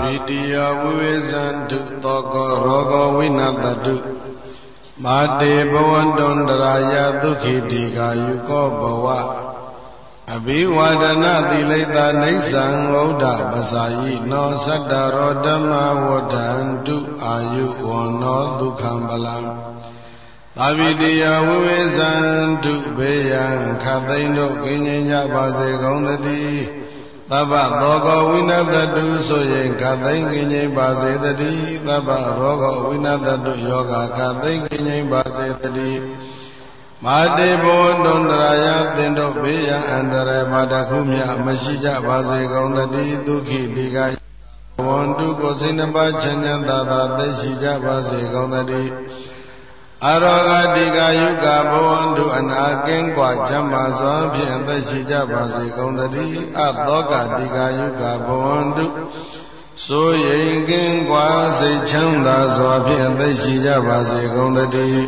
ဝိတိယဝိဝေဇန္တုသောကောရောဂဝိနတတုမာတေဘဝန္တုန္တရာယဒုခိတိကာယုကောဘဝအဘိဝါဒနာတိလိတာနေသံဝௌဒပစာယိနောသတ္တရောဓမ္မဝဋ္ဌန္တုအာယုဝနောဒုက္ခံပလံသာဝိတယဝိဝေဇန္တုဘေယံခသိမ့်တို့ကိဉ္စညပါစေကုန်တည်း သဗ္ဗသောကောဝိနတတုဆိုရင်ခသိမ့်ကိဉ္စပါစေတည်းသဗ္ဗရောဂဝိနတတုယောဂခသိမ့်ကိဉ္စပါစေတည်းမာတေဘောတွန်တရာယသင်တို့ဘေးရန်အန္တရာယ်မှာတခုမြမရှိကြပါစေကုန်တည်းဒုက္ခိတိကဝန္တုကိုစိတ်နှပါချမ်းသာသာသိရှိကြပါစေကုန်တည်း အရောဂတိကယုကဘဝန္တုအနာကင်းကွာချမ်းသာစွာဖြင့်အသက်ရှိကြပါစေကုန်သတည်းအသောကတိကယုကဘဝန္တုဆိုရင်ကင်းကွာစိတ်ချမ်းသာစွာဖြင့်အသက်ရှိကြပါစေကုန်သတည်း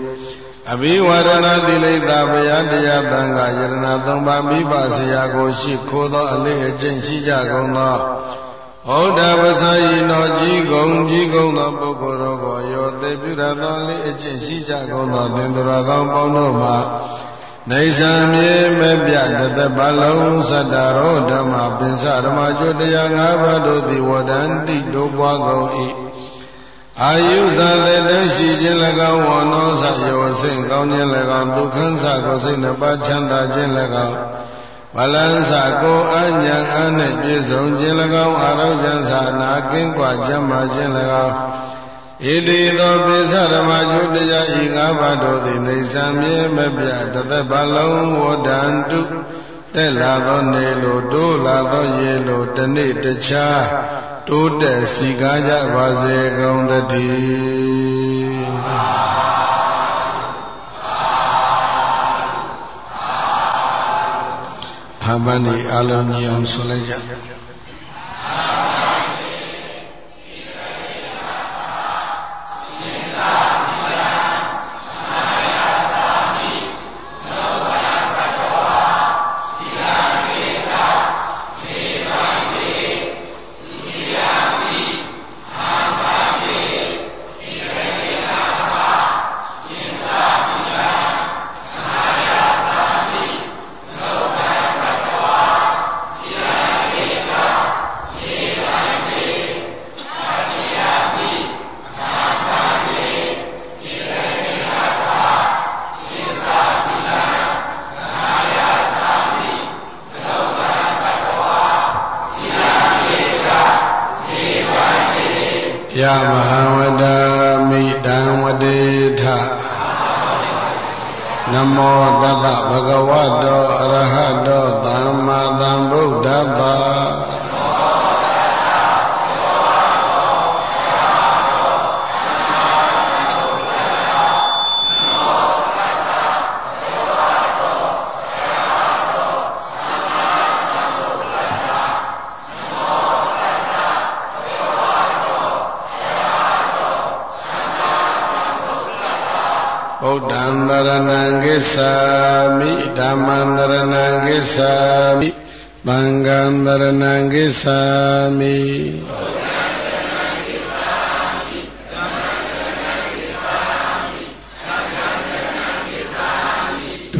အဘိဝရဏတိလိတာဘယတရားတန်ခါယရဏသုံးပါးမိဘဆရာကိုရှိခိုးသောအလေးအကျင့်ရှိကြကုန်သော ဩဒဝဆယိနောကြီးကုံကြီးကုံသောပုဂ္ဂိုလ်တော်ကိုရောသေပြုရသောအလေးအကျင့်ရှိကြကုန်သောသင်္တရာကောင်းပေါင်းတို့မှာနေသံမြေမပြတသက်ပါလုံးသတ္တရောဓမ္မပင်စဓမ္မကျွတရား၅ပါးတို့သည်ဝဒန္တိတို့ပွားကုန်၏အာယုဇာတဲ့တရှိခြင်း၎င်းဝနောဇယောစင်ကောင်းခြင်း၎င်းဒုက္ခဆကိုစိတ်နှပါချမ်းသာခြင်း၎င်း ဗလန်းစကိုအညာအားနှင့်ပြည့်စုံခြင်း၎င်းအာရုံဇံသာနာကင်းကွာချမ်းသာခြင်း၎င်းဣတိသောပိသဓမ္မကျုတရားဤငါးပါးတို့သည်နေသံမြေမပြတသက်ဘလုံးဝဒန္တုတက်လာသောနေလိုတိုးလာသောရေလိုတနေ့တခြားတိုးတက်စီကားကြပါစေကုန်သတည်း အဘန်ဒီအလုံးကြီးအောင်ဆိုလိုက်ကြ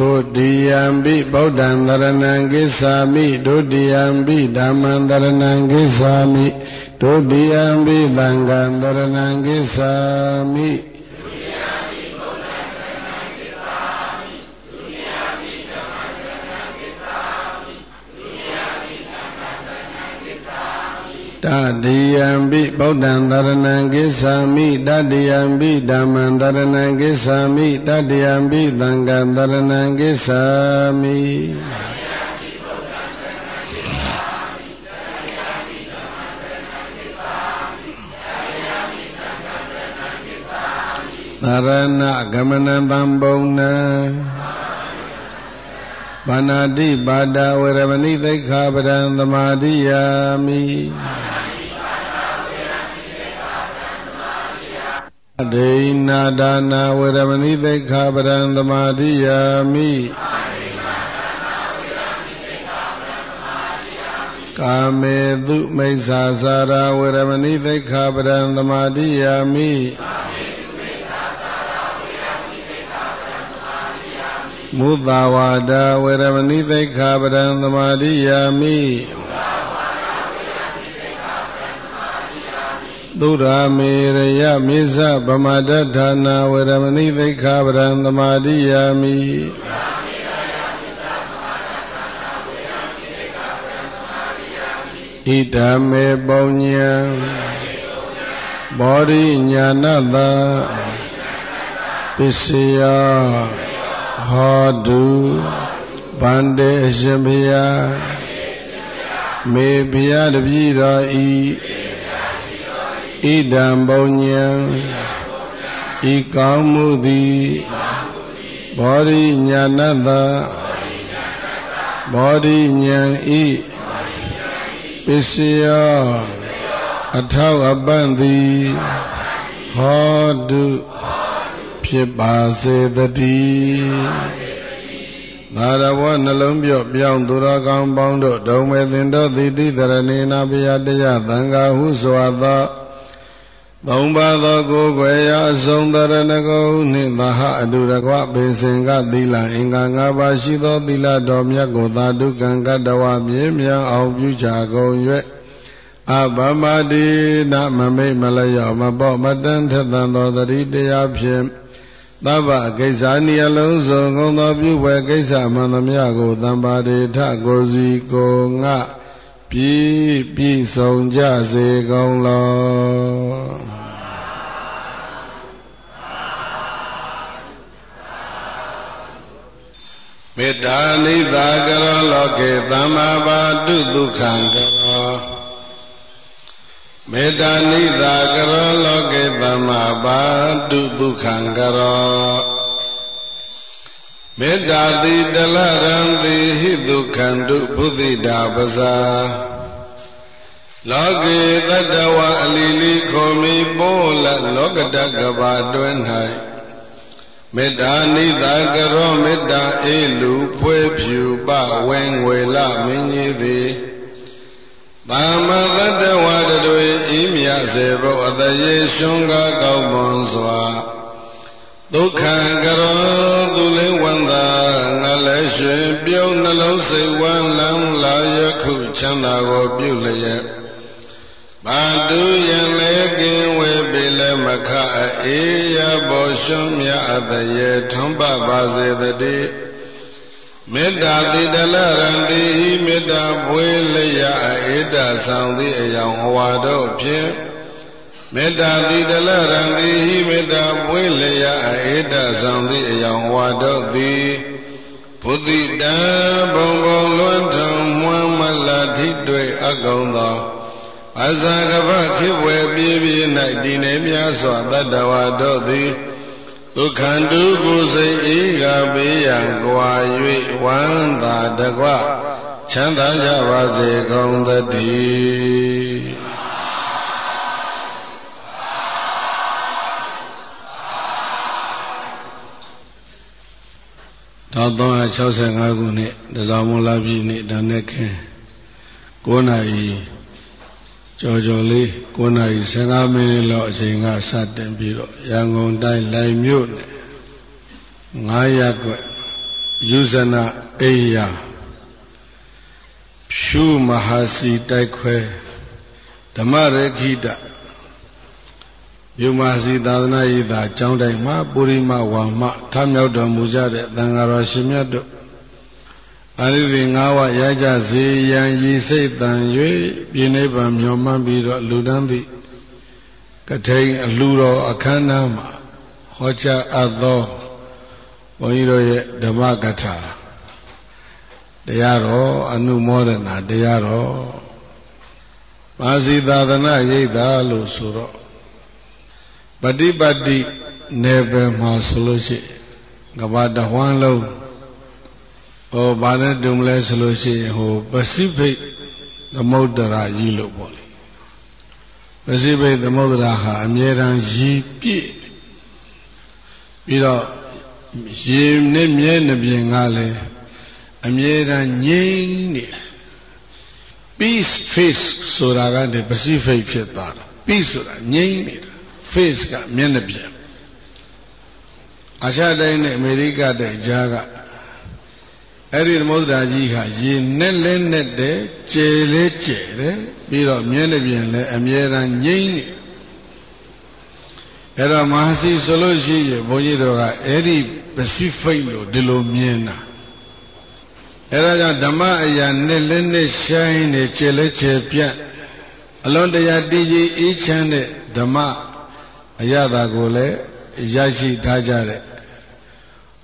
ဒုတိယံပိဗုဒ္ဓံတရဏံကိစ္ဆာမိဒုတိယံပိဓမ္မံတရဏံကိစ္ဆာမိဒုတိယံပိသံဃံတရဏံကိစ္ဆာမိ တတိယံပိဗုဒ္ဓံတရဏံကိစ္ဆာမိတတိယံပိဓမ္မံတရဏံကိစ္ဆာမိတတိယံပိသံဃံတရဏံကိစ္ဆာမိသရဏဂမနံတံဘုံနံ ဘာနာတိပါဒဝရမဏိသိက္ခာပဒံသမာဓိယာမိဒိနာဒါနာဝရမဏိသိက္ခာပဒံသမာဓိယာမိကာမေတုမိစ္ဆာစာရာဝေရမဏိသိက္ခာပဒံသမာတိယာမိ မုသဝါဒဝေရမဏိသိက္ခာပဒံသမာတိယာမိသုရာမေရယမိစ္ဆဗမတဌာနာဝေရမဏိသိက္ခာပဒံသမာတိယာမိဣဒံမေပုံညံဘောရိညာဏတပစ္စယ ဟောတုဗန္တေအရှင်ဘုရားမေဘုရားတပည့်တော်ဤဣဒံပုံညံဤကောင်းမှုသည်ဘောရိညာဏတဘောရိညာဤပစ္စယအထောက်အပံ့သည်ဟောတု ဖြစ်ပါစေတည်းသာရဝနှလုံးပြော့ပြောင်းသူတော်ကောင်းပေါင်းတို့ဒုံမေသင်တို့သီတိတရဏေနာဘုရားတရားသံဃာဟုစွာသောသုံးပါးသောကိုယ်ွယ်ရာအစုံတရဏဂုံနှင့်သဟအတုရကွပေစင်ကသီလအင်္ဂါ၅ပါးရှိသောသီလတော်မြတ်ကိုသာဓုကံကတ္တဝမြင်းမြန်အောင်ပြုချကုန်၍အဗမတိနမမိတ်မလျော့မပေါ့မတန်းထက်သန်သောသတိတရားဖြင့် သဗ္ဗကိစ္စနိအလုံးစုံကုန်သောပြုဝဲကိစ္စမှန်သမျှကိုတံပါတိထကိုစီကိုငါပြည်ပြည်ဆုံးကြစေကုန်လောမေတ္တာနိသာကရောလောကေသမ္မာပါတုဒုက္ခံကရော မေတ္တာနိသာကရောလောကေသမ္မာပါတုဒုက္ခံကရောမေတ္တာတိတလရံတိဟိဒုက္ခံတုဘုဒ္ဓိတာပဇာလောကေတတဝအလီလီခောမိပိုးလလောကတကဘာတွင်၌မေတ္တာနိသာကရောမေတ္တာအေလူဖွဲဖြူပဝဲငွေလမင်းကြီးသည် သမ္မသတ္တဝါတွေဤမြစေဖို့အတရေရှင်ကားကောင်းမွန်စွာဒုက္ခကရောသူလင်းဝန္တာငါလည်းရွှင်ပြုံးနှလုံးစိတ်ဝမ်းလန်းလာယခုချမ်းသာကိုပြုလျက်ဘာတုယံလေကင်ဝေပိလမခအေယဘောရှုံးမြအတရေထွန်းပပါစေတည်း မေတ္တာတိတလရံတိမေတ္တာဘွေလျာအေတဆောင်သည့်အယောင်ဟဝါတို့ဖြင့်မေတ္တာတိတလရံတိမေတ္တာဘွေလျာအေတဆောင်သည့်အယောင်ဟဝါတို့သည်ဘုဒ္ဓတံဘုံဘုံလွန်းထုံမွမ်းမလာထိတွေ့အကုန်သောအဇာကပခိဝေပြေးပြေး၌တည်နေမြစွာတတ္တဝါတို့သည် ဒုက္ခန္တုကိုစိတ်အေးကပေးရန်ကြွာ၍ဝမ်းသာတကွချမ်းသာကြပါစေကုန်သတည်းတော့365ခုနှစ်တဇောင်းမလာပြီနေ့တန်တဲ့ခင်9နာရီ ကြော်ကြော်လေး9နာရီ15မိနစ်လောက်အချိန်ကစတင်ပြီးတော့ရန်ကုန်တိုင်းလိုင်မြို့နယ်9ရပ်ကွက်ယူဇနာအိယာဖြူမဟာစီတိုက်ခွဲဓမ္မရခိတမြမစီသာသနာ့ရေးသာကျောင်းတိုင်းမှာပုရိမဝါမထမြောက်တော်မူကြတဲ့သံဃာတော်ရှင်မြတ်တို့ အရိသင်၅ဝရကြစေရန်ရည်စိတ်တန်၍ပြိနိဗ္ဗာန်မျောမှန်းပြီးတော့လူတန်းသည့်ကထိန်အလှတော်အခမ်းအနားမှာဟောကြားအပ်သောဘုန်းကြီးတို့ရဲ့ဓမ္မကထာတရားတော်အနုမောဒနာတရားတော်ပါစီသာသနာရိပ်သာလို့ဆိုတော့ပฏิပတ်တိနယ်ပယ်မှာဆိုလို့ရှိရင်ကဘာတဝမ်းလုံး ဟိုဘာနဲ့တုံလဲဆိုလို့ရှိရင်ဟိုပစိဖိတ်သမုဒ္ဒရာကြီးလို့ပေါ့လေပစိဖိတ်သမုဒ္ဒရာဟာအမြဲတမ်းရည်ပြည့်ပြီးတော့ရေနဲ့မြဲနှပြင်ကလည်းအမြဲတမ်းငြိမ့်နေပ peace face ဆိုတာကနေ Pacific ဖြစ်သွားတာ peace ဆိုတာငြိမ်းနေတာ face ကမျက်နှာပြင်အာရှတိုင်းနဲ့အမေရိကတဲ့ကြားက အဲ့ဒီသမုဒ္ဒရာကြီးဟာရေနဲ့လဲနဲ့တဲ့ကျယ်လဲကျယ်တယ်ပြီးတော့မျက်နှာပြင်လည်းအမြဲတမ်းငြိမ်းနေအဲ့တော့မဟာစီဆိုလို့ရှိရင်ဘုန်းကြီးတို့ကအဲ့ဒီ Pacific လို့ဒီလိုမြင်တာအဲ့ဒါကြောင့်ဓမ္မအရာနဲ့လဲနဲ့ရှိုင်းနေကျယ်လဲကျယ်ပြန့်အလွန်တရာတည်ကြည်အေးချမ်းတဲ့ဓမ္မအရာသာကိုလည်းရရှိထားကြတဲ့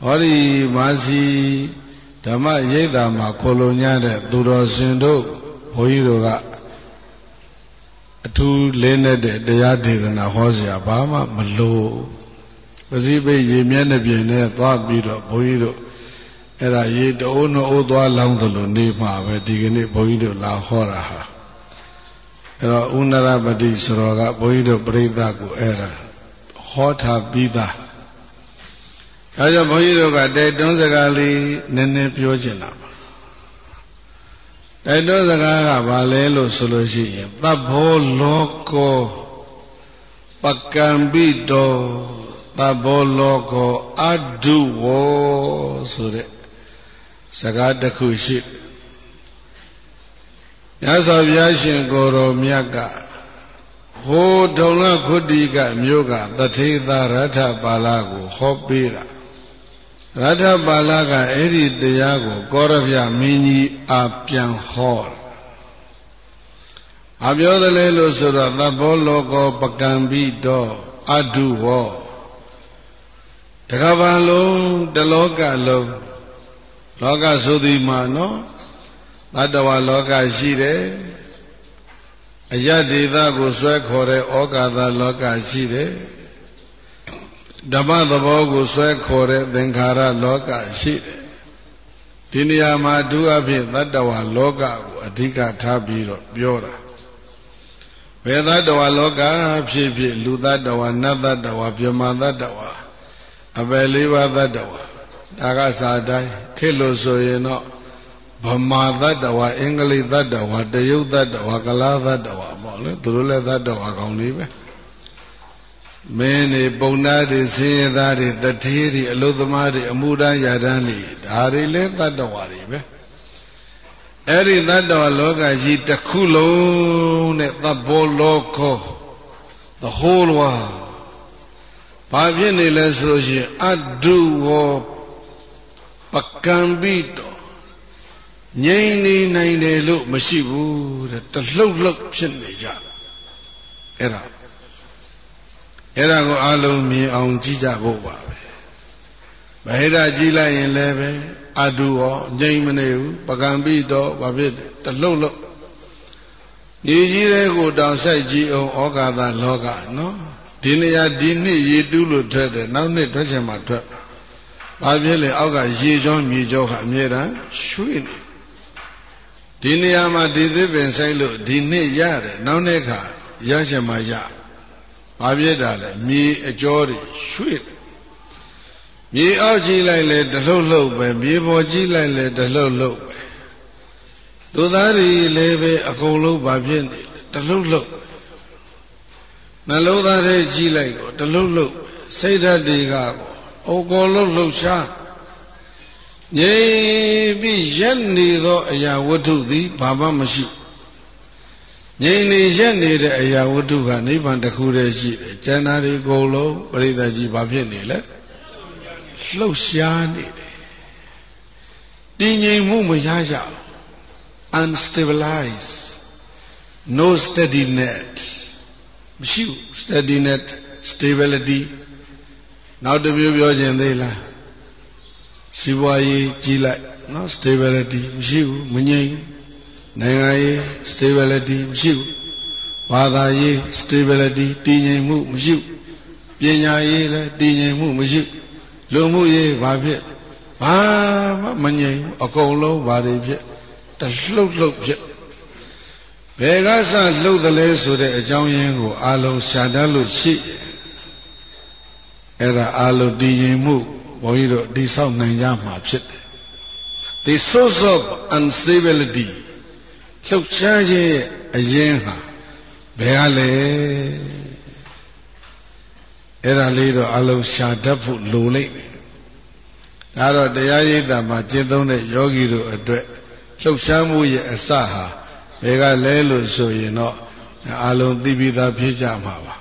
ဟောဒီမာစီ ဓမ္မရိပ်သာမှာခိုလုံညတဲ့သူတော်စင်တို့ဘုန်းကြီးတို့ကအထူးလေးနဲ့တဲ့တရားဒေသနာဟောစရာဘာမှမလိုပစီပိတ်ရေမျက်နှာပြင်နဲ့သွားပြီးတော့ဘုန်းကြီးတို့အဲ့ဒါရေတအိုးနှိုးသွားလောင်းသလိုနေမှာပဲဒီကနေ့ဘုန်းကြီးတို့လာဟောတာဟာအဲ့တော့ဥနရပတိစရောကဘုန်းကြီးတို့ပြိဿကိုအဲ့ဒါဟောထားပြီးသား အဲကြောင့်ဘုန်းကြီးတို့ကတိုက်တွန်းစကားလေးနည်းနည်းပြောချင်တာပါတိုက်တွန်းစကားကဘာလဲလို့ဆိုလို့ရှိရင်သဗ္ဗောလောကောပကံပိတောသဗ္ဗောလောကောအဒုဝောဆိုတဲ့စကားတစ်ခုရှိမြတ်စွာဘုရားရှင်ကိုယ်တော်မြတ်ကဟိုဒုံလခုတိကမြို့ကတထေသာရထပါဠိကိုဟောပေးတာ ရထပါဠကအဲ့ဒီတရားကို ကောရဗျမင်းကြီးအာပြန်ဟောအပြောသလဲလို့ဆိုတော့သဘောလောကောပကံပိတော့အတုဟောတကဘာလုံးတလောကလုံးလောကဆိုသည်မှာနော်တတဝလောကရှိတယ်အယတ္တိသကိုဆွဲခေါ်တဲ့ဩကာသလောကရှိတယ် ဓမ္မသဘောကိုဆွဲခေါ်တဲ့သင်္ခါရလောကရှိတယ်ဒီနေရာမှာဒုအဖြစ်တတ္တဝါလောကကိုအဓိကထားပြီးတော့ပြောတာဘယ်တတ္တဝါလောကဖြစ်ဖြစ်လူတတ္တဝါနတ်တတ္တဝါပြမတတ္တဝါအပယ်လေးပါးတတ္တဝါဒါကစာတိုင်းခေလို့ဆိုရင်တော့ဗမာတတ္တဝါအင်္ဂလိပ်တတ္တဝါတရုတ်တတ္တဝါကလားတတ္တဝါပေါ့လေသူတို့လည်းတတ္တဝါကောင်းနေပဲ မင်းတွေပုံနာတွေဆင်းရဲသားတွေတထေးတွေအလုသမားတွေအမှုတန်းရာတန်းတွေဒါတွေလည်းတတ္တဝါတွေပဲအဲ့ဒီတတ္တဝါလောကကြီးတစ်ခုလုံးနဲ့သဘောလောကော the whole world ဘာဖြစ်နေလဲဆိုလို့ရှိရင်အဒုဝပကံပိတောငြိမ့်နေနိုင်တယ်လို့မရှိဘူးတဲ့တလှုပ်လှုပ်ဖြစ်နေကြအဲ့ဒါ အဲ့ဒါကိုအလုံးမြင်အောင်ကြည့်ကြဖို့ပါပဲဗဟိတကြည့်လိုက်ရင်လည်းပဲအတုရောငြိမ့်မနေဘူးပကံပိတော့ဘာဖြစ်တလှုပ်လှုပ်ညီကြီးတဲ့ကိုတောင်ဆိုင်ကြည့်အောင်ဩကာသလောကနော်ဒီနေရာဒီနှစ်ရေတူးလို့ထွက်တယ်နောက်နှစ်ထွက်ချင်မှထွက်ဘာဖြစ်လဲအောက်ကရေကြောမြေကြောဟာအမြဲတမ်းရွှေ့နေဒီနေရာမှာဒီသစ်ပင်ဆိုင်လို့ဒီနှစ်ရတယ်နောက်နှစ်ခါရချင်မှရ ဘာဖြစ်တာလဲမြေအကျော်တွေရွှေ့မြေအောက်ကြည့်လိုက်လဲတလှုပ်လှုပ်ပဲမြေပေါ်ကြည့်လိုက်လဲတလှုပ်လှုပ်ပဲလူသားတွေလည်းပဲအကုန်လုံးဘာဖြစ်နေတလှုပ်လှုပ်နှလုံးသားထဲကြည့်လိုက်ကိုတလှုပ်လှုပ်စိတ်ဓာတ်တွေကကိုအကုန်လုံးလှုပ်ရှားငြိမ်ပြီးရက်နေသောအရာဝတ္ထုသည်ဘာမှမရှိ ငြိမ်နေရက်နေတဲ့အရာဝတ္ထုကနိဗ္ဗာန်တစ်ခုတည်းရှိတယ်ကျန်တာတွေအကုန်လုံးပရိသတ်ကြီးဘာဖြစ်နေလဲလှုပ်ရှားနေတယ်တည်ငြိမ်မှုမရကြဘူး unstabilized no steadiness မရှိဘူး steadiness stability နောက်တစ်မျိုးပြောခြင်းသေးလားစီးပွားရေးကြီးလိုက်နော် stability မရှိဘူးမငြိမ် နိုင်ငံရေး stability မရှိဘူးဘာသာရေး stability တည်ငြိမ်မှုမရှိဘူးပညာရေးလည်းတည်ငြိမ်မှုမရှိလူမှုရေးဘာဖြစ်ဘာမှမငြိမ်အကုန်လုံးဘာတွေဖြစ်တလှုပ်လှုပ်ဖြစ်ဘယ်ကစလှုပ်သလဲဆိုတဲ့အကြောင်းရင်းကိုအလုံးရှာတတ်လို့ရှိအဲ့ဒါအလုံးတည်ငြိမ်မှုဘုန်းကြီးတို့တိဆောက်နိုင်ကြမှာဖြစ်တယ် the source of instability လှုပ်ရှားခြင်းရဲ့အရင်ဟာဘယ်ကလဲအဲ့ဒါလေးတော့အလုံးရှာတတ်ဖို့လိုလိမ့်မယ်ဒါတော့တရားရိပ်တာမှာကျင့်သုံးတဲ့ယောဂီတို့အတွက်လှုပ်ရှားမှုရဲ့အစဟာဘယ်ကလဲလို့ဆိုရင်တော့အလုံးသိပြီးသားဖြစ်ကြမှာပါ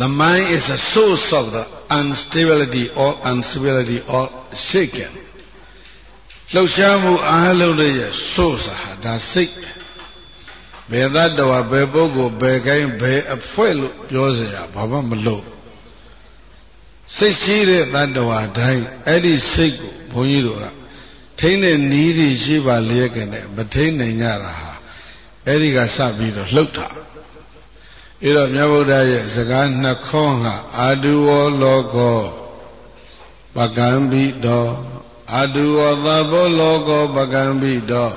The mind is a source of the instability or instability or shaken လှုပ်ရှားမှုအားလုံးရဲ့ source ဟာဒါစိတ်ဘယ်သတ္တဝါဘယ်ပုဂ္ဂိုလ်ဘယ်ကိုင်းဘယ်အဖွဲ့လို့ပြောเสียဘာမှမလို့စိတ်ရှိတဲ့တ attva တိုင်းအဲ့ဒီစိတ်ကိုဘုန်းကြီးတို့ကထိမ့်တဲ့နီးတွေရှိပါလျက်ကနေမထိမ့်နိုင်ကြတာဟာအဲ့ဒီကစပြီးတော့လှုပ်တာအဲ့တော့မြတ်ဗုဒ္ဓရဲ့စကားနှစ်ခေါင်းဟာအာဒုဝလောကောပကံပိတော အာဒုဝသဘောလောကောပကံပိတော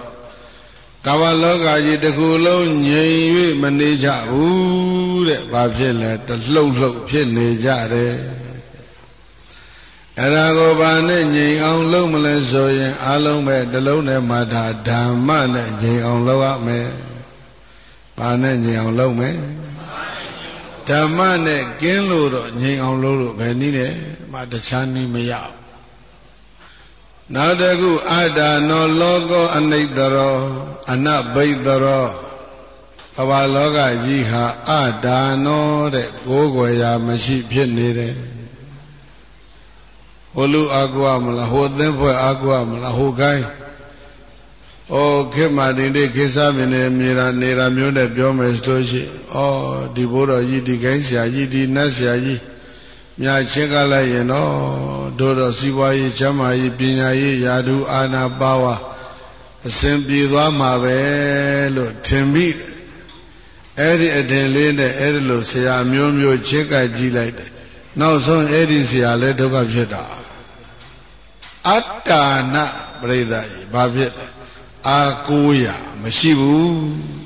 ကမ္ဘာလောကကြီးတစ်ခုလုံးငြိမ်၍မနေကြဘူးတဲ့ဘာဖြစ်လဲတလှုပ်လှုပ်ဖြစ်နေကြတယ်အဲ့ဒါကိုဘာနဲ့ငြိမ်အောင်လုပ်မလဲဆိုရင်အလုံးပဲတလုံးနဲ့မှဒါဓမ္မနဲ့ငြိမ်အောင်လုပ်ရမယ်ဘာနဲ့ငြိမ်အောင်လုပ်မယ်ဓမ္မနဲ့ကင်းလို့တော့ငြိမ်အောင်လုပ်လို့ဘယ်နည်းနဲ့မှတခြားနည်းမရဘူး နောက်တစ်ခုအတ္တနောလောကောအနိတ္တရောအနဘိတ္တရောဘဝလောကကြီးဟာအတ္တနောတဲ့ကိုးကွယ်ရာမရှိဖြစ်နေတယ်ဟိုလူအာကုရမလားဟိုသင်းဖွဲ့အာကုရမလားဟိုကိုင်းဩခေမာတင်တဲ့ခေစားမင်းနဲ့မြေရာနေတာမျိုးနဲ့ပြောမယ်ဆိုလို့ရှိဩဒီဘိုးတော်ကြီးဒီကိုင်းဆရာကြီးဒီနတ်ဆရာကြီး မြတ်ချင်းကလိုက်ရင်တော့တို့တော့စီးပွားရေးချမ်းသာရေးပညာရေးယာတုအာနာပါဝါအစဉ်ပြေသွားမှာပဲလို့ထင်ပြီးအဲ့ဒီအထင်လေးနဲ့အဲ့ဒီလိုဆရာမျိုးမျိုးချစ်ကကြည့်လိုက်တယ်နောက်ဆုံးအဲ့ဒီဆရာလည်းဒုက္ခဖြစ်တာအတ္တာနပရိသတ်ကြီးဘာဖြစ်လဲအာကိုးရမရှိဘူး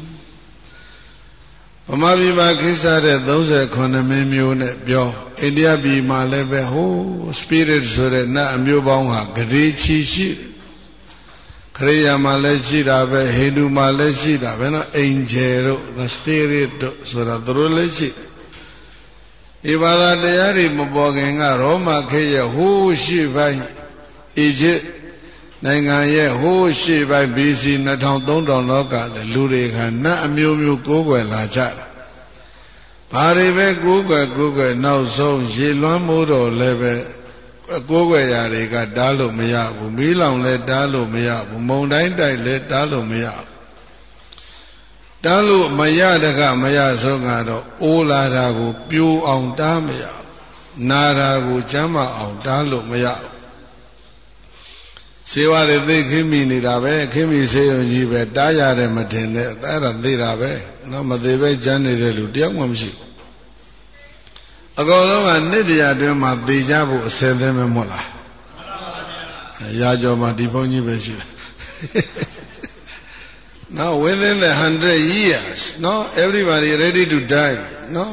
ဗမာပြည်မှာခိစ္စတဲ့39မင်းမျိုးနဲ့ပြောအိန္ဒိယပြည်မှာလည်းပဲဟို spirit ဆိုတဲ့နတ်အမျိုးပေါင်းဟာဂရေချီရှိတယ်ခရိယာမှာလည်းရှိတာပဲဟိန္ဒူမှာလည်းရှိတာပဲနော်အင်ဂျယ်တို့ spirit တို့ဆိုတာသူတို့လည်းရှိတယ်ဤဘာသာတရားတွေမပေါ်ခင်ကရောမခေရဲ့ဟိုးရှိပိုင်းအီဂျစ် နိုင်ငံရဲ့ဟိုးရှေ့ပိုင်း BC 2000 3000လောကလည်းလူတွေကနတ်အမျိုးမျိုးကိုးကွယ်လာကြတယ်။ဘာတွေပဲကိုးကွယ်ကိုးကွယ်နောက်ဆုံးရေလွှမ်းမိုးတော့လည်းပဲကိုးကွယ်ရာတွေကတားလို့မရဘူးမီးလောင်လည်းတားလို့မရဘူးမုံတိုင်းတိုက်လည်းတားလို့မရဘူးတားလို့မရတကမရဆုံးကတော့အိုးလာတာကို ပြိုးအောင်တားမရဘူးနာတာကိုကျမ်းမအောင်တားလို့မရဘူး စေဝါတွေသိခိမိနေတာပဲခိမိစေယုံကြီးပဲတားရတယ်မတင်နဲ့အဲ့ဒါသိတာပဲနော်မသေးပဲကျမ်းနေတဲ့လူတယောက်မှမရှိဘူးအကောင်လုံးကနှစ်တရာတွင်းမှာသိကြဖို့အစဲသင်းမမဟုတ်လားရာကျော်မှာဒီဘုန်းကြီးပဲရှိတယ် Now within the 100 years no everybody ready to die no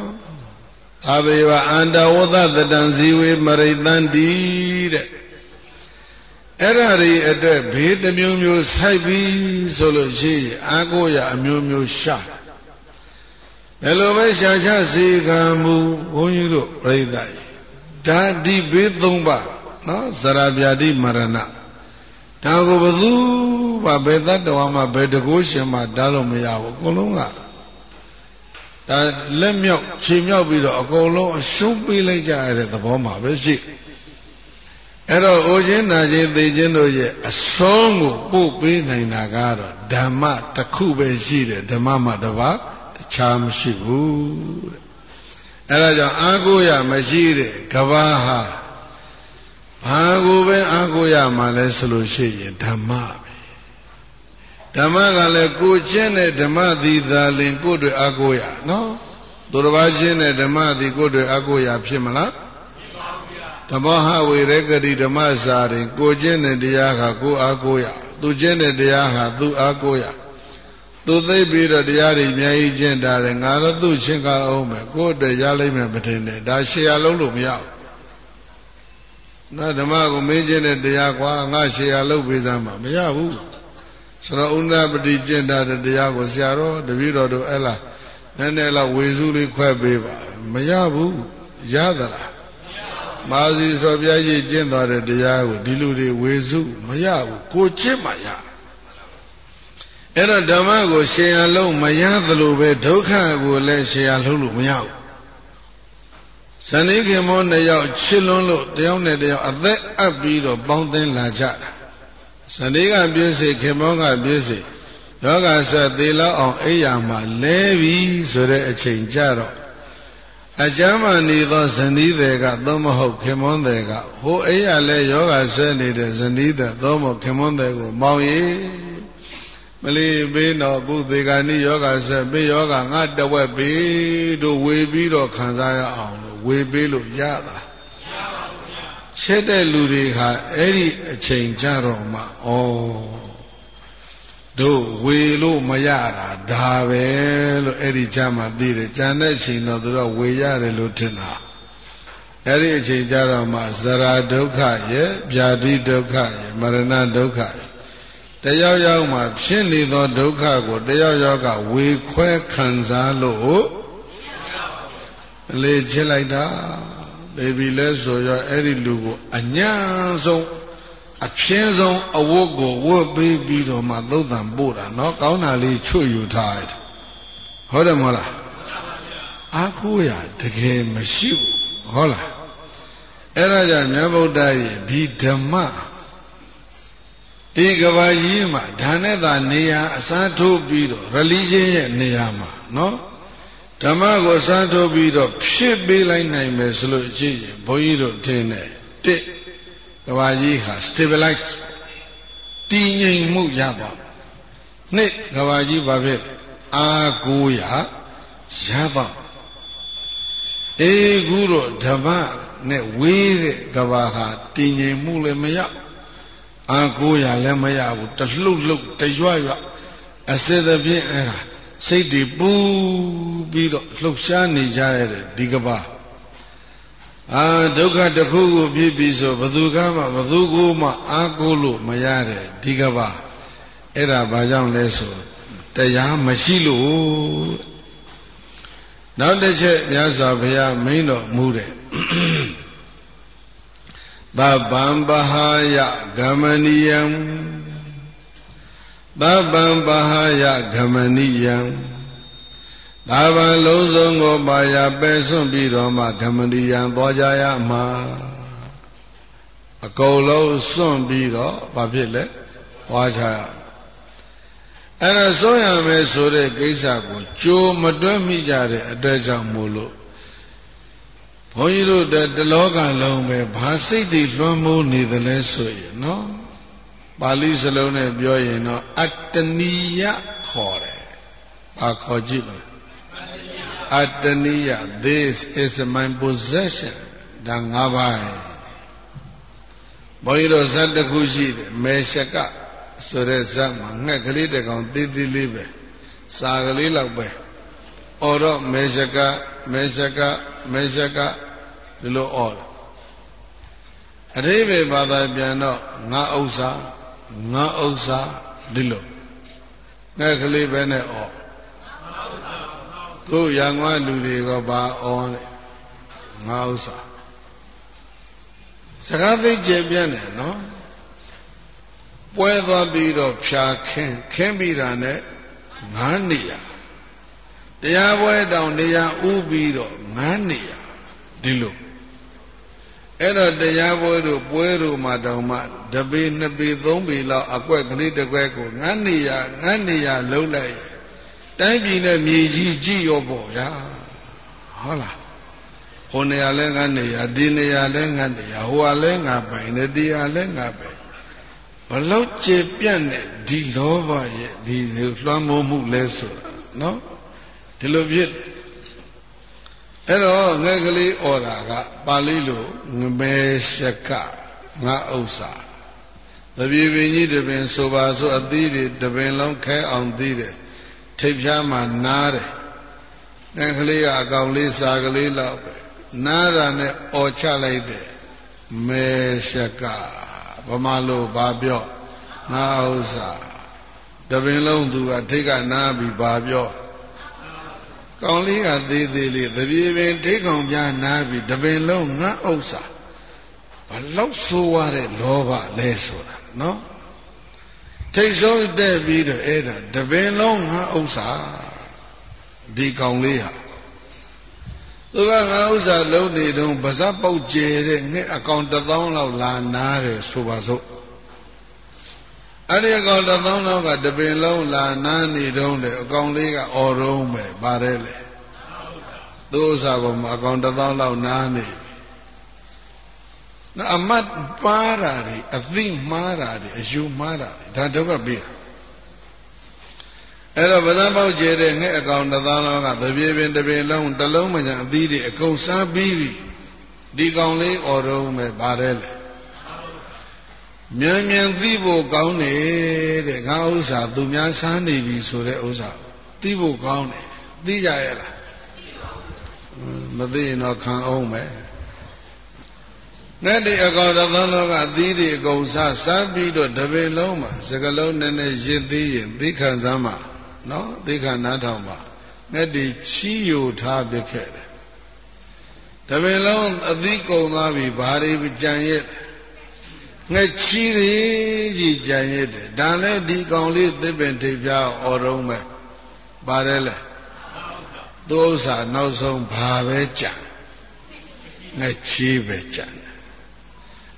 အဘေဝအန္တဝသတတံဇီဝေမရိတန္တိတဲ့ အဲ့ဓာတွေအတွက်ဘေးတစ်မျိုးမျိုးဆိုက်ပြီးဆိုလို့ရှိရင်အာကိုရအမျိုးမျိုးရှာဘယ်လိုပဲရှာချစေခံမူဘုန်းကြီးတို့ပြိဿကြီးဒါဒီဘေးသုံးပါနော်ဇရာပြာတိမရဏဒါကိုဘသူမှဘယ်တတ္တဝါမှဘယ်တကိုးရှင်မှတားလို့မရဘူးအကုန်လုံးကဒါလက်မြောက်ခြေမြောက်ပြီးတော့အကုန်လုံးအရှုံးပေးလိုက်ကြရတဲ့သဘောမှာပဲရှိတယ် အဲ့တော့အိုခြင်းနာခြင်းသိခြင်းတို့ရဲ့အဆုံးကိုပို့ပေးနိုင်တာကတော့ဓမ္မတစ်ခုပဲရှိတယ်ဓမ္မမှတပါတခြားမရှိဘူးတဲ့အဲ့ဒါကြောင့်အာကိုရမရှိတဲ့ကဘာဟာဘာကိုပဲအာကိုရမှလဲဆိုလို့ရှိရင်ဓမ္မပဲဓမ္မကလည်းကိုချင်းတဲ့ဓမ္မသည်သာလင်ကိုယ့်တွေအာကိုရနော်သူတစ်ပါးချင်းတဲ့ဓမ္မသည်ကိုယ့်တွေအာကိုရဖြစ်မလား ဓမ္မဟဝေရကတိဓမ္မစာရင်ကိုကျင့်တဲ့တရားဟာကိုအားကိုရသူကျင့်တဲ့တရားဟာသူအားကိုရသူသိပြီးတော့တရားတွေအများကြီးကျင့်တာလေငါတော့သူ့ချင်းကအောင်မယ်ကိုယ့်အတွက်ရလိမ့်မယ်မထင်နဲ့ဒါရှေ့ရလုံးလို့မရဘူးနော်ဓမ္မကိုမင်းကျင့်တဲ့တရားကွာငါရှေ့ရလုံးပေးစမ်းမှာမရဘူးဆိုတော့ဥန္ဒပတိကျင့်တာတရားကိုဆရာတော်တပည့်တော်တို့အဲ့လားနည်းနည်းလောက်ဝေစုလေးခွဲပေးပါမရဘူးရသလား မာစီဆိုဘုရားကြီးကျင့်တော်တဲ့တရားကိုဒီလူတွေဝေစုမရဘူးကိုကျင့်မှရအဲ့တော့ဓမ္မကိုရှင်ရလုံးမရသလိုပဲဒုက္ခကိုလည်းရှင်ရလုံးလို့မရဘူးဇနိခင်မောနှစ်ယောက်ချစ်လွန်းလို့တယောက်နဲ့တယောက်အသက်အပ်ပြီးတော့ပေါင်းသင်းလာကြတာဇနိကပြည့်စေခင်မောကပြည့်စေယောဂဆက်သေးလောက်အောင်အိယာမှာလဲပြီဆိုတဲ့အချိန်ကြတော့ အကျမ်းမှနေသောဇနီးတွေကသို့မဟုတ်ခင်မွန်းတွေကဟိုအိယာလဲယောဂဆွဲနေတဲ့ဇနီးတဲ့သို့မဟုတ်ခင်မွန်းတွေကိုမောင်ရီမလီပေးတော့ကုသေကနိယောဂဆွဲပေးယောဂငါတဝက်ပေးတို့ဝေပြီးတော့ခံစားရအောင်လို့ဝေပေးလို့ရတာချက်တဲ့လူတွေဟာအဲ့ဒီအချိန်ကြတော့မှဩတို့ဝေလို့မရတာဒါပဲ လို့အဲ့ဒီကြမှာသိတယ်ကြံတဲ့ချိန်တော့သူတို့ဝေရတယ်လို့ထင်တာအဲ့ဒီအချိန်ကြတော့မှဇရာဒုက္ခရဲ့ဗျာတိဒုက္ခရဲ့မရဏဒုက္ခရဲ့တယောက်ယောက်မှဖြစ်နေသောဒုက္ခကိုတယောက်ယောက်ကဝေခွဲခံစားလို့အလေချစ်လိုက်တာသေပြီလဲဆိုရောအဲ့ဒီလူကိုအညာဆုံးအပြင်းဆုံးအဝတ်ကိုဝတ်ပေးပြီးတော့မှသုတ်တံပို့တာเนาะကောင်းတာလေးချွတ်ယူထားတယ် ဟုတ်တယ်မဟုတ်လားအားကိုးရတကယ်မရှိဘူးဟုတ်လားအဲ့ဒါကြောင့်မြတ်ဗုဒ္ဓရဲ့ဒီဓမ္မဒီကဘာကြီးမှာဒါနဲ့သာနေရာအစားထိုးပြီးတော့ religion ရဲ့နေရာမှာနော်ဓမ္မကိုအစားထိုးပြီးတော့ဖြစ်ပေးလိုက်နိုင်မယ်ဆိုလို့ကြည့်ရင်ဘုန်းကြီးတို့ထင်တယ်တစ်ကဘာကြီးဟာ stabilize တည်ငြိမ်မှုရသွားနှစ်ကဘာကြီးဘာဖြစ်လဲ အာကိုရရသွားအေးခုတော့ဓမ္မနဲ့ဝေးတဲ့ကဘာဟာတည်ငြိမ်မှုလည်းမရအာကိုရလည်းမရဘူးတလှုပ်လှုပ်တရွရွအစစ်သဖြင့်အဲ့ဒါစိတ်တွေပူပြီးတော့လှုပ်ရှားနေကြရတဲ့ဒီကဘာအာဒုက္ခတစ်ခုခုဖြစ်ပြီဆိုဘသူကမှဘသူကိုမှအားကိုးလို့မရတဲ့ဒီကဘာအဲ့ဒါဘာကြောင့်လဲဆို တရားမရှိလို့နောက်တစ်ချက်မြတ်စွာဘုရားမိန်တော်မူတဲ့သဗ္ဗံပဟာယဂမနိယံသဗ္ဗံပဟာယဂမနိယံဒါဗံလုံးစုံကိုပါရပယ်စွန့်ပြီးတော့မှဂမဏီယံသွားကြရမှာအကုန်လုံးစွန့်ပြီးတော့ဘာဖြစ်လဲသွားကြရ အဲ့ဒါစွန့်ရမယ်ဆိုတဲ့ကိစ္စကိုကြိုးမတွက်မိကြတဲ့အတွက်ကြောင့်မို့လို့ဘုန်းကြီးတို့တလောကလုံးပဲဘာစိတ်တွေလွှမ်းမိုးနေသလဲဆိုရင်နော်ပါဠိစလုံးနဲ့ပြောရင်တော့အတ္တနိယခေါ်တယ်။ဘာခေါ်ကြည့်ပါအတ္တနိယ this is my possession ဒါ၅ပါးဘုန်းကြီးတို့ဇတ်တစ်ခုရှိတယ်မေရှက ဆိုတဲ့ဇတ်မှာငှက်ကလေးတကောင်သေးသေးလေးပဲစာကလေးလောက်ပဲအော်တော့မေရှကမေရှကမေရှကဒီလိုအော်တယ်အတိဘေဘာသာပြန်တော့ငါဥစ္စာငါဥစ္စာဒီလိုငှက်ကလေးပဲနဲ့အော်ကိုရံငွားလူတွေကဘာအော်လဲငါဥစ္စာစကားသိကျပြန့်တယ်နော် ပွဲသွားပြီးတော့ဖြာခင်းခင်းပြီးတာနဲ့ငါးနေရတရားပွဲတောင်တရားဥပြီးတော့ငါးနေရဒီလိုအဲ့တော့တရားပွဲတို့ပွဲတို့မှာတောင်မှတပေနှစ်ပေသုံးပေလောက်အကွက်ကလေးတစ်ကွက်ကိုငါးနေရငါးနေရလုံးလိုက်တိုင်းပြည်နဲ့မြေကြီးကြည့်ရောပေါ့ဗျာဟုတ်လားဟိုနေရာလဲငါနေရာဒီနေရာလဲငါနေရာဟိုကလဲငါပိုင်တယ်ဒီဟာလဲငါပိုင် ဘလောက်ကျေပြန့်တဲ့ဒီလောဘရဲ့ဒီလွှမ်းမိုးမှုလဲဆိုတာနော်ဒီလိုဖြစ်အဲ့တော့ငယ်ကလေးဩတာကပါဠိလိုငမဲရှကငါဥစ္စာတပြေပင်ကြီးတပင်ဆိုပါဆိုအသီးတွေတပင်လုံးခဲအောင်သီးတယ်ထိပ်ဖြားမှနားတယ်ငယ်ကလေးကအကောင်လေးစာကလေးလောက်ပဲနားတာနဲ့អော်ချလိုက်တယ်မေရှက ဗမာလိုဘာပြောငါဥစ္စာတပင်လုံးသူကထိတ်ကနားပြီးပါပြောကောင်လေးကသေးသေးလေးတပြေပင်ထိတ်ကောင်ပြနားပြီးတပင်လုံးငါဥစ္စာဘလောက်ဆိုးရတဲ့လောဘလဲဆိုတာနော်ထိတ်ဆုံးတက်ပြီးတော့အဲ့ဒါတပင်လုံးငါဥစ္စာဒီကောင်လေးဟာ သူကငါဥစ္စာလုံးနေတုန်းဗဇက်ပေါက်ကျဲတဲ့ငှက်အကောင်တစ်သောင်းလောက်လာနားတယ်ဆိုပါစို့အဲ့ဒီအကောင်တစ်သောင်းလောက်ကတပင်လုံးလာနားနေတုန်းတယ်အကောင်လေးကအော်တုံးပဲပါတယ်လေသူဥစ္စာပေါ်မှာအကောင်တစ်သောင်းလောက်နားနေနော်အမတ်ပါတာတွေအသိမှားတာတွေအယူမှားတာတွေဒါဒုက္ခပေးတာ အဲ့တော့ဗဇံပေါက်ကျဲတဲ့ငှက်အကောင်တစ်သောင်းလောက်ကတပြေပင်တပြေလုံးတစ်လုံးမှန်အသီးတွေအကုန်စားပြီးပြီဒီကောင်လေးအော်တုံးပဲပါတယ်လေမြန်မြန်သိဖို့ကောင်းတယ်တဲ့ငါဥစ္စာသူများစားနေပြီဆိုတဲ့ဥစ္စာသိဖို့ကောင်းတယ်သိကြရဲ့လားမသိရင်တော့ခံအောင်မယ်နဲ့ဒီအကောင်တသန်းလောကသီးတွေအကုန်စားစားပြီးတော့တပင်လုံးမှာစကလုံးနည်းနည်းရစ်သေးရင်သိခံစမ်းမှာ နော်သိခံနားထောင်ပါနဲ့ဒီချီးယိုထားပြခဲ့တယ်တပင်လုံးအသီးကုန်သွားပြီဘာတွေကြံရဲ့ငှက်ချီးတွေကြီးကြံရဲ့တယ်ဒါလည်းဒီကောင်လေးသစ်ပင်ထိပ်ပြားအော်တော့မဲ့ပါတယ်လေသူဥစ္စာနောက်ဆုံးဘာပဲကြံငှက်ချီးပဲကြံ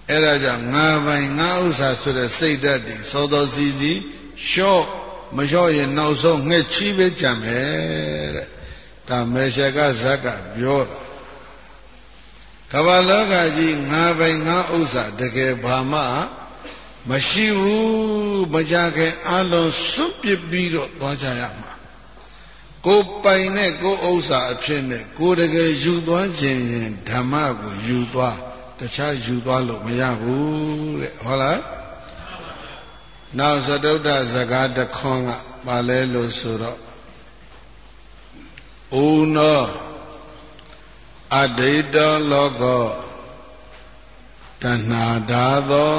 အဲ့ဒါကြောင့်ငါပိုင်ငါဥစ္စာဆိုတဲ့စိတ်ဓာတ်တွေသောတော်စီစီလျှော့ မလျှော့ရင်နောက်ဆုံးငှက်ချီးပဲကြံမယ်တဲ့ဒါမေရှကဇက်ကပြောတာကမ္ဘာလောကကြီးငါပိုင်ငါဥစ္စာတကယ်ဘာမှမရှိဘူးမကြခင်အလုံးစွန့်ပစ်ပြီးတော့သွားကြရမှာကိုပိုင်နဲ့ကိုဥစ္စာအဖြစ်နဲ့ကိုတကယ်ယူသွားခြင်းရင်ဓမ္မကိုယူသွားတခြားယူသွားလို့မရဘူးတဲ့ဟုတ်လား နောက်သတုဒ္ဓဇကာတခွန်ကပါလဲလို့ဆိုတော့ဩနောအဒိတလောကောတဏှာဓာသော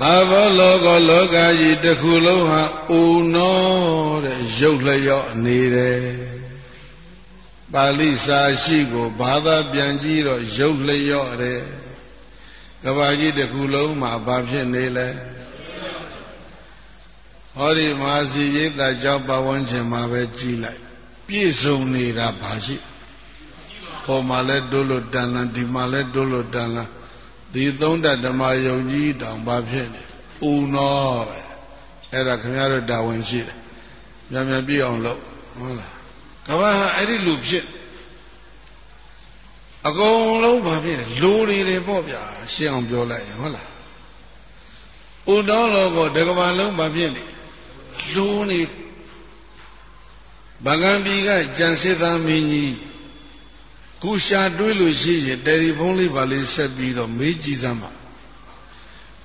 ဘာဘောလောကလောကကြီးတစ်ခုလုံးဟာဥနောတဲ့ရုပ်လျော့နေတယ်ပါဠိစာရှိကိုဘာသာပြန်ကြည့်တော့ရုပ်လျော့တယ် ကဘာကြီးတစ်ခုလုံးမှာဘာဖြစ်နေလဲဟောဒီမဟာစီရိတ်တာကြောင့်ပဝန်းကျင်မှာပဲကြည်လိုက် ပြည့်စုံနေတာဘာရှိဟောမှာလဲတိုးလို့တန်လန်းဒီမှာလဲတိုးလို့တန်လန်းဒီသုံးတဓမ္မယုံကြည်တောင်ဘာဖြစ်နေဥနောပဲအဲ့ဒါခင်ဗျားတို့တာဝန်ရှိတယ်မြန်မြန်ပြည့်အောင်လုပ်ဟုတ်လားကဘာဟာအဲ့ဒီလူဖြစ် အကုန်လုံးဘာဖြစ်လဲလူတွေတွေပေါ့ဗျာရှင်းအောင်ပြောလိုက်ရင်ဟုတ်လားဥတော်လောကတကဘာလုံးဘာဖြစ်လဲလူနေဗကံပြည်ကကြံစစ်သားမင်းကြီးခုရှာတွေးလို့ရှိရင်တယ်လီဖုန်းလေးပါလေးဆက်ပြီးတော့မေးကြည့်စမ်းပါ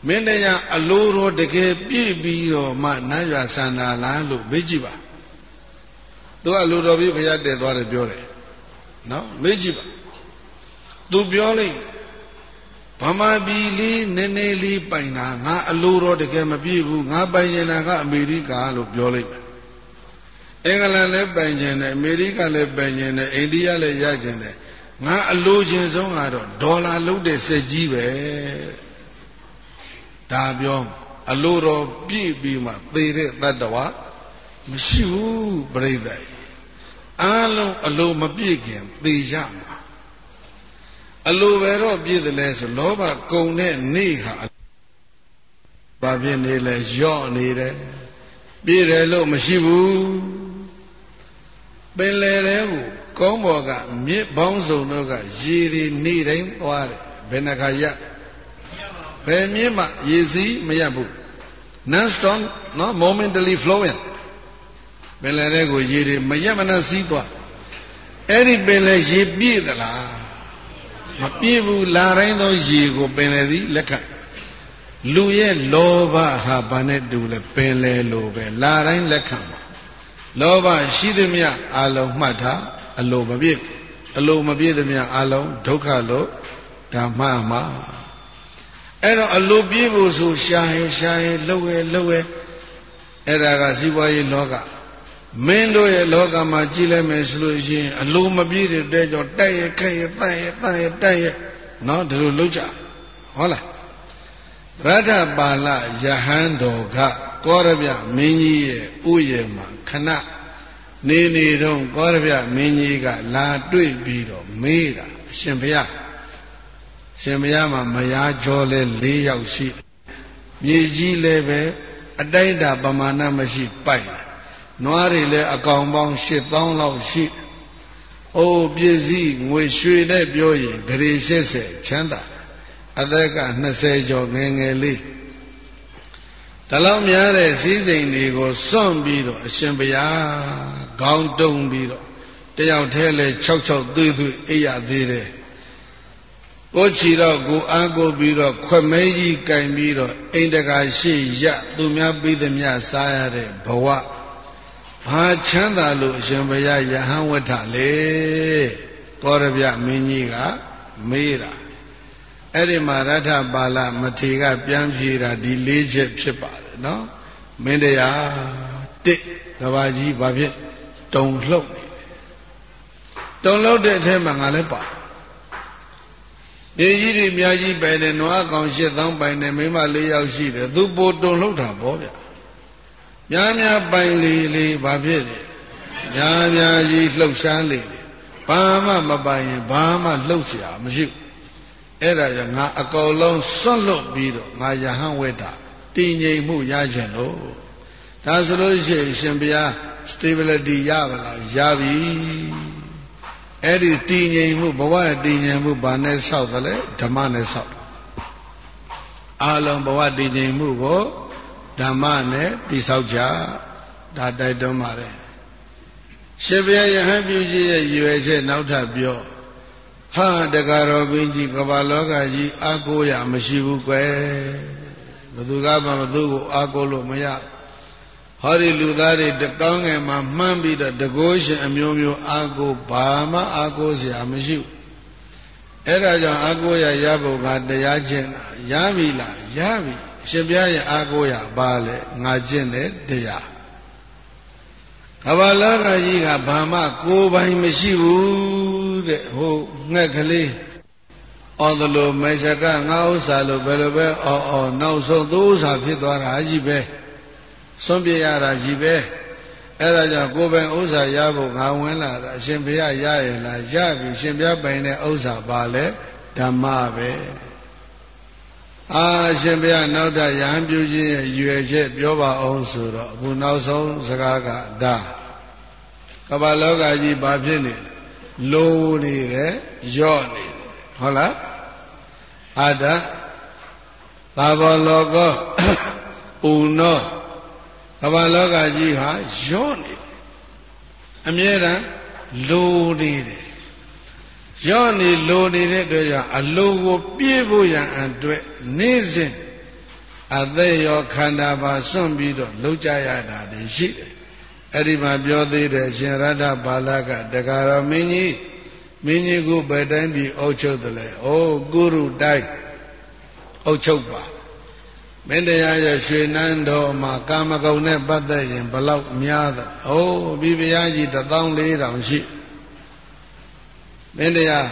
မင်းတရားအလိုတော်တကယ်ပြည့်ပြီးတော့မှနတ်ရွာဆန္ဒလားလို့မေးကြည့်ပါသူကအလိုတော်ပြီးဘုရားတည်သွားတယ်ပြောတယ်နော်မေးကြည့်ပါ သူပြောလိုက်ဗမာပြည်လေးနည်းနည်းလေးပိုင်တာငါအလိုတော်တကယ်မပြည့်ဘူးငါပိုင်နေတာကအမေရိကလို့ပြောလိုက်မယ်အင်္ဂလန်လည်းပိုင်ကျင်တယ်အမေရိကလည်းပိုင်ကျင်တယ်အိန္ဒိယလည်းရကျင်တယ်ငါအလိုချင်ဆုံးကတော့ဒေါ်လာလုံးတဲ့စက်ကြီးပဲဒါပြောအလိုတော်ပြည့်ပြီးမှသေတဲ့တတ္တဝါမရှိဘူးပြိဿအားလုံးအလိုမပြည့်ခင်သေရမှာ အလိုပဲတော့ပြည့်တယ်လဲဆိုလောဘကုံတဲ့နေ့ဟာဘာဖြစ်နေလဲယော့နေတယ်ပြည့်တယ်လို့မရှိဘူးပင်လယ်ထဲကိုကုန်းပေါ်ကမြစ်ပေါင်းစုံတို့ကရေတွေနေတိုင်းသွားတယ်ဘယ်နှခါရဘယ်မြစ်မှရေစီးမရဘူး non stop နော် momentally flowing ပင်လယ်ထဲကိုရေတွေမရမနှစီးသွားအဲ့ဒီပင်လယ်ရေပြည့်သလား မပြည့်ဘူးလာတိုင်းသောရေကိုပင်လယ်သည်လက်ခံလူရဲ့လောဘဟာဘာနဲ့တူလဲပင်လယ်လိုပဲလာတိုင်းလက်ခံပါလောဘရှိသမျှအလုံးမှတ်ထားအလိုမပြည့်အလိုမပြည့်သမျှအလုံးဒုက္ခလို့ဓမ္မမှာအဲ့တော့အလိုပြေးဖို့ဆိုရှာရင်ရှာရင်လှုပ်ရလှုပ်ရအဲ့ဒါကစီးပွားရေးလောက မင်းတို့ရဲ့လောကမှာကြည်လိုက်မယ်ဆိုလို့ရှိရင်အလိုမပြေတဲ့တဲကြောင့်တိုက်ရခက်ရတန့်ရတန့်ရတိုက်ရနော်ဒီလိုလုပ်ကြဟုတ်လားရထပါဠယဟန်တော်ကကောရဗျမင်းကြီးရဲ့ဥယျာဉ်မှာခဏနေနေတော့ကောရဗျမင်းကြီးကလာတွေ့ပြီးတော့မေးတာအရှင်ဘုရားရှင်ဘုရားမှာမယားကြောလဲ၄ယောက်ရှိမြေကြီးလည်းပဲအတိုင်းတာပမာဏမရှိပိုက် နွားတွေလည်းအကောင်ပေါင်း8000လောက်ရှိအိုးပစ္စည်းငွေရွှေနဲ့ပြောရင်ဂရေ80ချမ်းသာအသက်က20ကျော်ငယ်ငယ်လေးတလောက်များတဲ့စည်းစိမ်တွေကိုစွန့်ပြီးတော့အရှင်ဘုရားခေါင်းတုံပြီးတော့တယောက်တည်းလဲ66သွေးသွေးအိပ်ရသေးတယ်ကိုချီတော့ကိုအားကိုပြီးတော့ခွက်မဲကြီးကင်ပြီးတော့အိမ်တကာရှိရသူများပြီးသမျှစားရတဲ့ဘဝ ဘာချမ်းသာလို့အရှင်ဘုရားယဟန်ဝဋ္ဌလေကောရဗျမင်းကြီးကမေးတာအဲ့ဒီမှာရထပါဠမထေကပြန်ဖြေတာဒီ၄ချက်ဖြစ်ပါတယ်နော်မင်းတရားတစ်ကဘာကြီးဘာဖြစ်တုံလှုပ်နေတုံလှုပ်တဲ့အထက်မှာငါလည်းပါမြေကြီးတွေအများကြီးပိုင်တယ်နွားကောင်ရှစ်သောင်းပိုင်တယ်မိမ၄ယောက်ရှိတယ်သူပိုတုံလှုပ်တာဗောဗျ များများပိုင်လေလေဘာဖြစ်လဲများများကြီးလှုပ်ရှားလေလေဘာမှမပိုင်ရင်ဘာမှလှုပ်ရှားမရှိဘူးအဲ့ဒါကြောင့်ငါအကုန်လုံးစွန့်လွတ်ပြီးတော့ငါယဟန်ဝေတာတည်ငြိမ်မှုရကြလို့ဒါဆိုလို့ရှိရင်ရှင်ဘုရား stability ရပါလားရပြီအဲ့ဒီတည်ငြိမ်မှုဘဝတည်ငြိမ်မှုဘာနဲ့ဆောက်သလဲဓမ္မနဲ့ဆောက်အလုံးဘဝတည်ငြိမ်မှုကို ဓမ္မနဲ့တိဆောက်ကြဒါတိုက်တွန်းပါတယ်ရှင်ဘုရားယဟန်ပြုကြီးရဲ့ရွယ်ချက်နောက်ထပ်ပြောဟာတကာတော်ဘင်းကြီးကဘာလောကကြီးအာကိုရမရှိဘူးကွယ်ဘသူကမှဘသူကိုအာကိုလို့မရဟောဒီလူသားတွေတကောင်းငယ်မှာမှန်းပြီးတော့တကိုးရှင်အမျိုးမျိုးအာကိုဘာမှအာကိုစရာမရှိဘူးအဲ့ဒါကြောင့်အာကိုရရဖို့ကတရားကျင့်တာရပြီလားရပြီ ရှင်ဘုရားရဲ့အာကိုရပါလေငါကျင့်တဲ့တရားကမ္ဘာလောကကြီးကဘာမှကိုယ်ပိုင်မရှိဘူးတဲ့ဟိုငှက်ကလေးအော်သလိုမေရှကငါဥစ္စာလို့ဘယ်လိုပဲအော်အော်နောက်ဆုံးသူဥစ္စာဖြစ်သွားတာကြီးပဲစွန့်ပြရတာကြီးပဲအဲ့ဒါကြောင့်ကိုယ်ပိုင်ဥစ္စာရဖို့ငါဝင်လာတာအရှင်ဘုရားရရလားရပြီရှင်ဘုရားပိုင်တဲ့ဥစ္စာပါလေဓမ္မပဲ အာရှင်ဘုရားနောက်တရဟန်းပြုခြင်းရဲ့ရွယ်ချက်ပြောပါအောင်ဆိုတော့အခုနောက်ဆုံးစကားကဒါကမ္ဘာလောကကြီးဘာဖြစ်နေလိုနေတယ်ယော့နေတယ်ဟုတ်လားအာဒသာဘောလောကောဥနောကမ္ဘာလောကကြီးဟာယော့နေတယ်အမြဲတမ်းလိုနေတယ် ရော့နေလိုနေတဲ့အတွက်ကြောင့်အလိုကိုပြည့်ဖို့ရန်အတွက်နေ့စဉ်အသက်ရောခန္ဓာပါစွန့်ပြီးတော့လှုပ်ကြရတာတွေရှိတယ်အဲ့ဒီမှာပြောသေးတယ်ရှင်ရတ္တပါဠကတက္ကရာမင်းကြီးမင်းကြီးကိုဘယ်တိုင်းပြီးအုပ်ချုပ်တယ်လဲ။အိုးကုရုတိုင်းအုပ်ချုပ်ပါမင်းတရားရဲ့ရွှေနန်းတော်မှာကာမဂုဏ်နဲ့ပတ်သက်ရင်ဘလောက်များသလဲ။အိုးဘိဗရားကြီး14000ရှိ။ မင်းတရား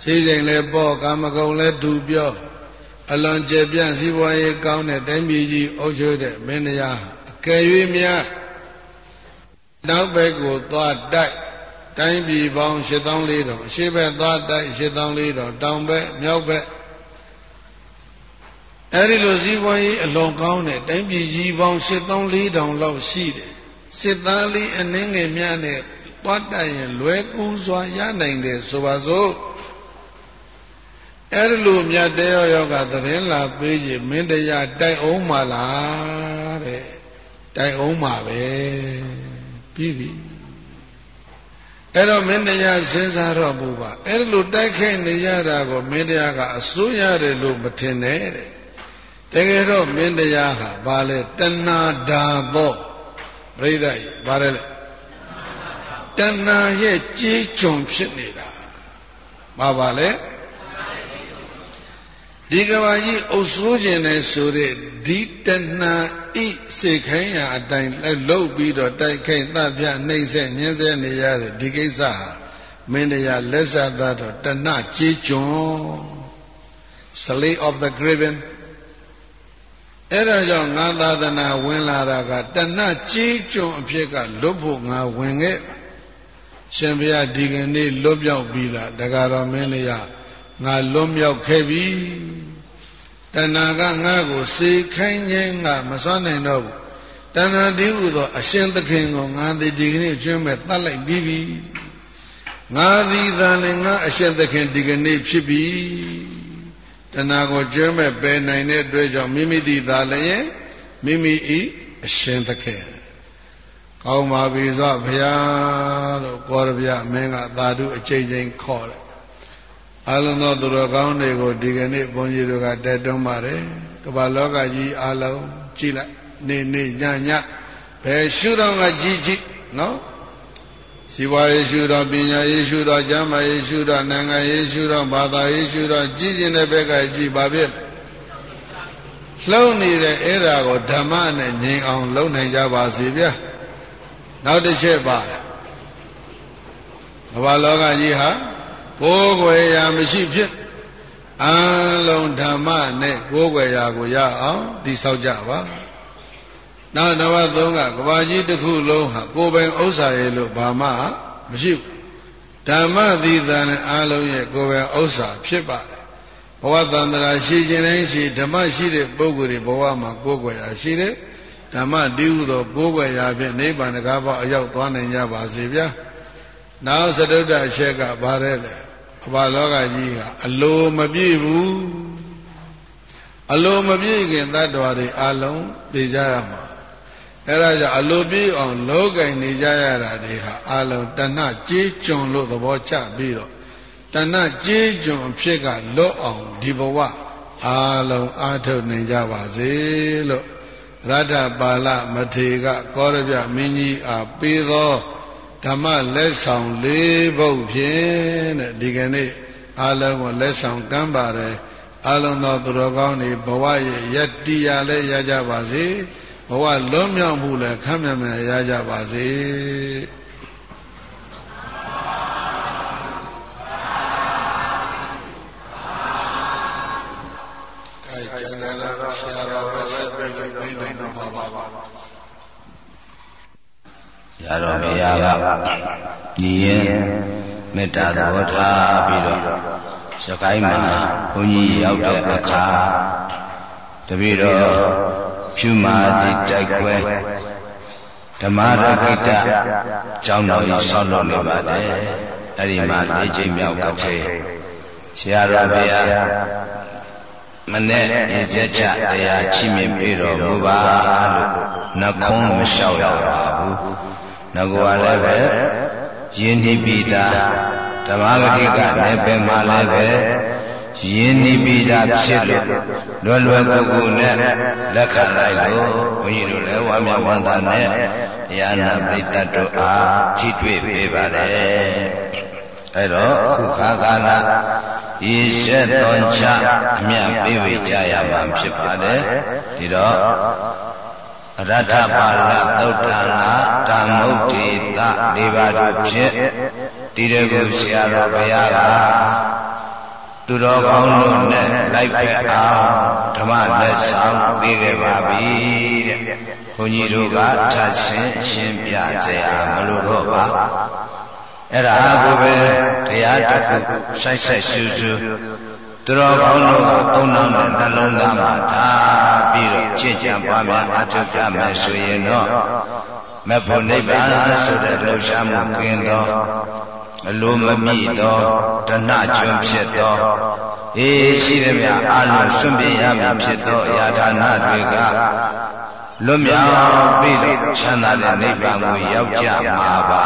စေးစိမ်လဲပေါ့ကာမဂုဏ်လဲဒူပြောအလွန်ကျေပြန့်စီးပွားရေးကောင်းတဲ့တိုင်းပြည်ကြီးအုပ်ချုပ်တဲ့မင်းတရားအကယ်၍များနောက်ဘက်ကိုသွားတိုက်တိုင်းပြည်ပေါင်း8400အရှေ့ဘက်သွားတိုက်8400တောင်ဘက်မြောက်ဘက်အဲဒီလိုစီးပွားရေးအလွန်ကောင်းတဲ့တိုင်းပြည်ကြီးပေါင်း8400လောက်ရှိတယ်စစ်သားလေးအနှင်းငယ်များနဲ့ သွားတတ်ရင်လွယ်ကူစွာရနိုင်တယ်ဆိုပါစို့အဲ့လိုမြတ်တရားယောကသတင်းလာပေးခြင်းမင်းတရားတိုက်အောင်မလားတဲ့တိုက်အောင်မှာပဲပြီးပြီအဲ့တော့မင်းတရားစဉ်းစားတော့ဘူးပါအဲ့လိုတိုက်ခိုက်နေရတာကိုမင်းတရားကအစိုးရတယ်လို့မထင်နဲ့တဲ့တကယ်တော့မင်းတရားဟာဘာလဲတဏှာဓာသောပြိဿကြီးဘာလဲလဲ တဏှာရဲ့ကြေးကြုံဖြစ်နေတာဘာပါလဲဒီကဘာကြီးအုပ်ဆိုးခြင်းနဲ့ဆိုတဲ့ဒီတဏှာဤစေခိုင်းရာအတိုင်းလှုပ်ပြီးတော့တိုက်ခိုက်သပြနှိမ့်ဆက်ညှင်းဆဲနေရတဲ့ဒီကိစ္စဟာမင်းတရားလက်ဆက်သားတော့တဏှကြေးကျွန်း slay of the graven အဲ့ဒါကြောင့်ငါသာသနာဝင်လာတာကတဏှကြေးကျွန်းအဖြစ်ကလွတ်ဖို့ငါဝင်ခဲ့ ရှင်ဘုရားဒီကနေ့လွတ်ပြောက်ပြီလားတကားတော်မင်းလေးရငါလွတ်မြောက်ခဲ့ပြီတဏှာကငါ့ကိုစေခိုင်းခြင်းကမစွမ်းနိုင်တော့ဘူးတဏှာဒီဟုသော အရှင်သခင်ကိုငါဒီဒီကနေ့ကျွမ်းမဲ့တတ်လိုက်ပြီးပြီငါသည်သာလည်းငါအရှင်သခင်ဒီကနေ့ဖြစ်ပြီတဏှာကိုကျွမ်းမဲ့ပယ်နိုင်တဲ့အတွက်ကြောင့်မိမိသည်သာလည်းမိမိဤအရှင်သခင် ကောင်းပါပြီဆိုဘုရားလို့ကောရဗျမင်းကသာဓုအကျဉ်းချင်းခေါ်တယ်အလုံးသောသူတော်ကောင်းတွေကိုဒီကနေ့ဘုန်းကြီးတို့ကတက်တွန်းပါတယ်ကမ္ဘာလောကကြီးအလုံးကြည့်လိုက်နေနေညညဘယ်ရှုတော့ကကြည့်ကြည့်နော်စီဝါရေးရှုတော့ပညာရေးရှုတော့ကျမ်းမာရေးရှုတော့နိုင်ငံရေးရှုတော့ဘာသာရေးရှုတော့ကြည်ကျင်တဲ့ဘက်ကကြည်ပါဖြစ်လှုံနေတဲ့အဲ့ဒါကိုဓမ္မနဲ့ငြိမ်အောင် လုပ်နိုင်ကြပါစေဗျာ နောက်တစ်ချက်ပါဘာလောကကြီးဟာကိုယ်ွယ်ရာမရှိဖြစ်အလုံးဓမ္မနဲ့ကိုယ်ွယ်ရာကိုရအောင်ဒီဆောက်ကြပါနောက်နံပါတ်3ကကဘာကြီးတစ်ခုလုံးဟာကိုယ်ပိုင်ဥစ္စာရဲ့လို့ဘာမှမရှိဘူးဓမ္မသီသံနဲ့အလုံးရဲ့ကိုယ်ပိုင်ဥစ္စာဖြစ်ပါတယ်ဘဝတန္တရာရှိခြင်းတိုင်းရှိဓမ္မရှိတဲ့ပုဂ္ဂိုလ်တွေဘဝမှာကိုယ်ွယ်ရာရှိတယ် ဓမ္မတည်ဟုသောကိုယ်ွယ်ရာဖြင့်နိဗ္ဗာန်တကားပေါအရောက်သွားနိုင်ကြပါစေဗျာနောက်သတုတ္တအချက်ကဘာလဲလဲအဘလောကကြီးကအလိုမပြည့်ဘူးအလိုမပြည့်ခင်တ attva တွေအလုံးသိကြရမှာအဲ့ဒါကြောင့်အလိုပြည့်အောင်လောကင်နေကြရတာတွေဟာအလုံးတဏှကြေးကျွန်လို့သဘောချပြီးတော့တဏှကြေးကျွန်ဖြစ်ကလွတ်အောင်ဒီဘဝအလုံးအာထုတ်နိုင်ကြပါစေလို့ ရတ္ထပါဠမထေကကောရပြမင်းကြီးအားပေးသောဓမ္မလက်ဆောင်၄ဘုတ်ဖြင့်တဲ့ဒီကနေ့အလုံးကိုလက်ဆောင်ကမ်းပါတယ်အလုံးသောသူတော်ကောင်းတွေဘဝရဲ့ယတ္တိရလည်းရကြပါစေဘဝလွတ်မြောက်မှုလည်းခမ်းမြမြရကြပါစေ ရတော်ဘုရားကညီရင်မေတ္တာသဘောထားပြီးတော့စကိုင်းမှာဘုန်းကြီးရောက်တဲ့အခါတပည့်တော်ဖြူမာကြီးတိုက်ခွဲဓမ္မရခိတကျောင်းတော်ကြီးဆောက်လုပ်နေပါတယ်အဲ့ဒီမှာ၄ချိန်မြောက်ကထေဆရာတော်ဘုရားမနဲ့ရေစက်ချတရားချိမြင်ပြီးတော်မူပါလို့နှခုံးမလျှောက်ရပါဘူး ငကွာလည်းပဲယဉ်နိပိတာဓမ္မဂတိကနေပင်မှလည်းပဲယဉ်နိပိတာဖြစ်လို့လွယ်လွယ်ကူကူနဲ့လက်ခံလိုက်လို့ဘုန်းကြီးတို့လည်းဝါမျက်ဝန္တာနဲ့တရားနာပရိသတ်တို့အားထိတွေ့ပေးပါတယ်အဲ့တော့ခုခါကာလရေရှက်တော်ချအမြပေးဝေကြရမှာဖြစ်ပါတယ်ဒီတော့ ရထပါဠသုတ်တံလာဓမ္မုတ်တိသ၄ပါးတို့ဖြင့်တိရကုဆရာတော်ဘုရားကသူတော်ကောင်းတို့နဲ့လိုက်ဖက်အောင်ဓမ္မလက်ဆောင်ပေးခဲ့ပါပြီတဲ့ဘုန်းကြီးတို့ကထပ်ဆင်းရှင်းပြကြရမလို့တော့ပါအဲ့ဒါကိုပဲတရားတစ်ခုဆိုက်ဆိုက်ရှူရှူ သူတော်ကောင်းတို့ကအုံနောက်နဲ့နှလုံးသားမှာထားပြီးတော့ချစ်ကြံပွားများအထုကြမယ်ဆိုရင်တော့မဖို့နိဗ္ဗာန်ဆိုတဲ့လှူရှားမှုကင်းသောအလိုမမိသောတဏှကျွန်းဖြစ်သောအေးရှိသည်မြအလုံးစွန့်ပြရမည်ဖြစ်သောအရာဌာနတွေကလွတ်မြောက်ပြီးတော့ချမ်းသာတဲ့နိဗ္ဗာန်ကိုရောက်ကြမှာပါ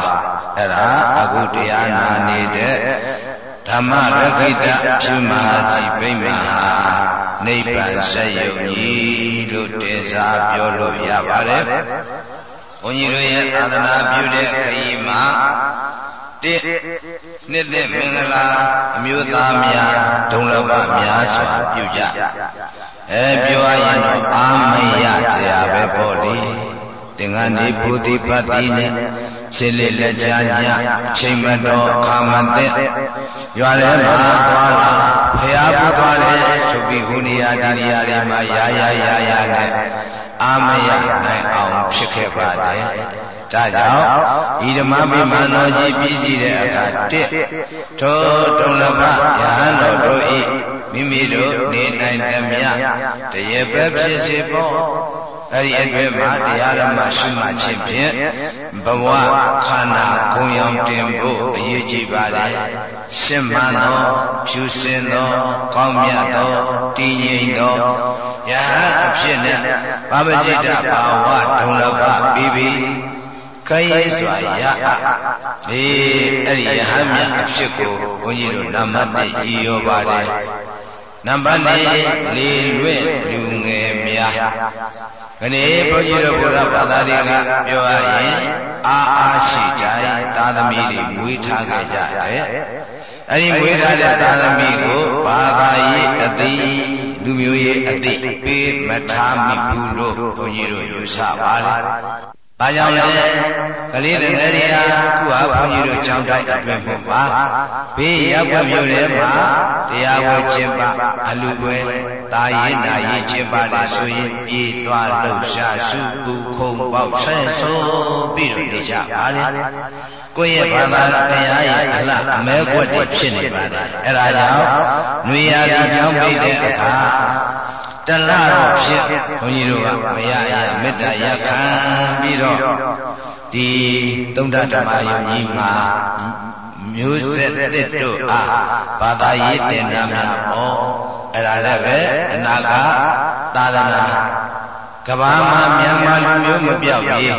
အဲ့ဒါအခုတရားနာနေတဲ့ ဓမ္မရခိတဖြူမဟာစီဗိမာဟာနိဗ္ဗာန်ဆက်ယုံကြီးလို့တင်စားပြောလို့ရပါတယ်။ဘုန်းကြီးတို့ရဲ့သာသနာပြုတဲ့ခရီးမှာတိနှစ်သက်မင်္ဂလာအမျိုးသားများဒုံလဘများစွာပြုကြအဲပြောရရင်တော့အာမရကြရပဲပေါ့လေသင်္ကန်းဒီဘူတိပတ္တိနဲ့ ခြေလက်လက်ကြားညချိန်မတော်ခါမသက်ရွာထဲမှာသွားလာဖျားပူသွားတယ်ဆိုပြီးဟိုနေရာဒီနေရာတွေမှာရာရာရာရာနဲ့အာမရနိုင်အောင်ဖြစ်ခဲ့ပါတယ်ဒါကြောင့်ဤဓမ္မမိမာနောကြီးပြည်ကြည့်တဲ့အခါတစ်ထိုတုံလဘယဟန်တော်တို့ဤမိမိတို့နေနိုင်သမျှတရေပဲဖြစ်စေပေါ့ အဲ့ဒီအတွက်မှာတရားဓမ္မရှိမှခြင်းဖြင့်ဘဝခန္ဓာဂုံရောင်တင်ဖို့အရေးကြီးပါတယ်ရှင်းမှန်သောဖြူစင်သောကောင်းမြတ်သောတည်ငြိမ်သောယဟန်အဖြစ်နဲ့ဘာဝจิตဘာဝဒုံလဘပြီးပြီးခရိစွာရအအေးအဲ့ဒီယဟန်မြတ်အဖြစ်ကိုဘုန်းကြီးတို့နံပါတ်1ရည်ရောပါတယ်နံပါတ်2လေလွင့်လူငယ် များခဏေဘုန်းကြီးတို့ဘုရားဘာသာတွေကပြောရရင်အာအားရှိတိုင်းသာသမီတွေမွေးထားကြကြတယ်အဲ့ဒီမွေးထားတဲ့သာသမီကိုဘာသာရေးအသိလူမျိုးရေးအသိပေးမထားမိဘူးလို့ဘုန်းကြီးတို့ယူဆပါတယ်။ ဘာကြောင့်လဲကလေးတကယ်ကြီးဟာခုဟာဘုန်းကြီးတို့ကြောင်းတိုက်အတွင်းမှာပါဘေးရောက်ွက်မြို့ထဲမှာတရားဝဲခြင်းပါအလူပွဲတာရင်နာရေးခြင်းပါတယ်ဆိုရင်ပြေးသွားလှုပ်ရှားစုပူခုံပေါက်ဆဲဆိုးပြီးတော့နေကြပါလေကိုယ့်ရဲ့ဘာသာတရားရဲ့အလှအမဲကွက်တွေဖြစ်နေပါတယ်အဲဒါကြောင့်နွေရာသီကြောင်းပိတ်တဲ့အခါ တလတော့ဖြစ်ဘုန်းကြီးတို့ကမရရမေတ္တာရခံပြီးတော့ဒီသုဒ္ဓဓမ္မယုံကြီးမှာမျိုးဆက်တစ်တို့အားဘာသာရေးတင်နာများပေါ့အဲ့ဒါလည်းပဲအနာကသာသနာကဘာမှာမြန်မာလူမျိုးမပြောက်ရေး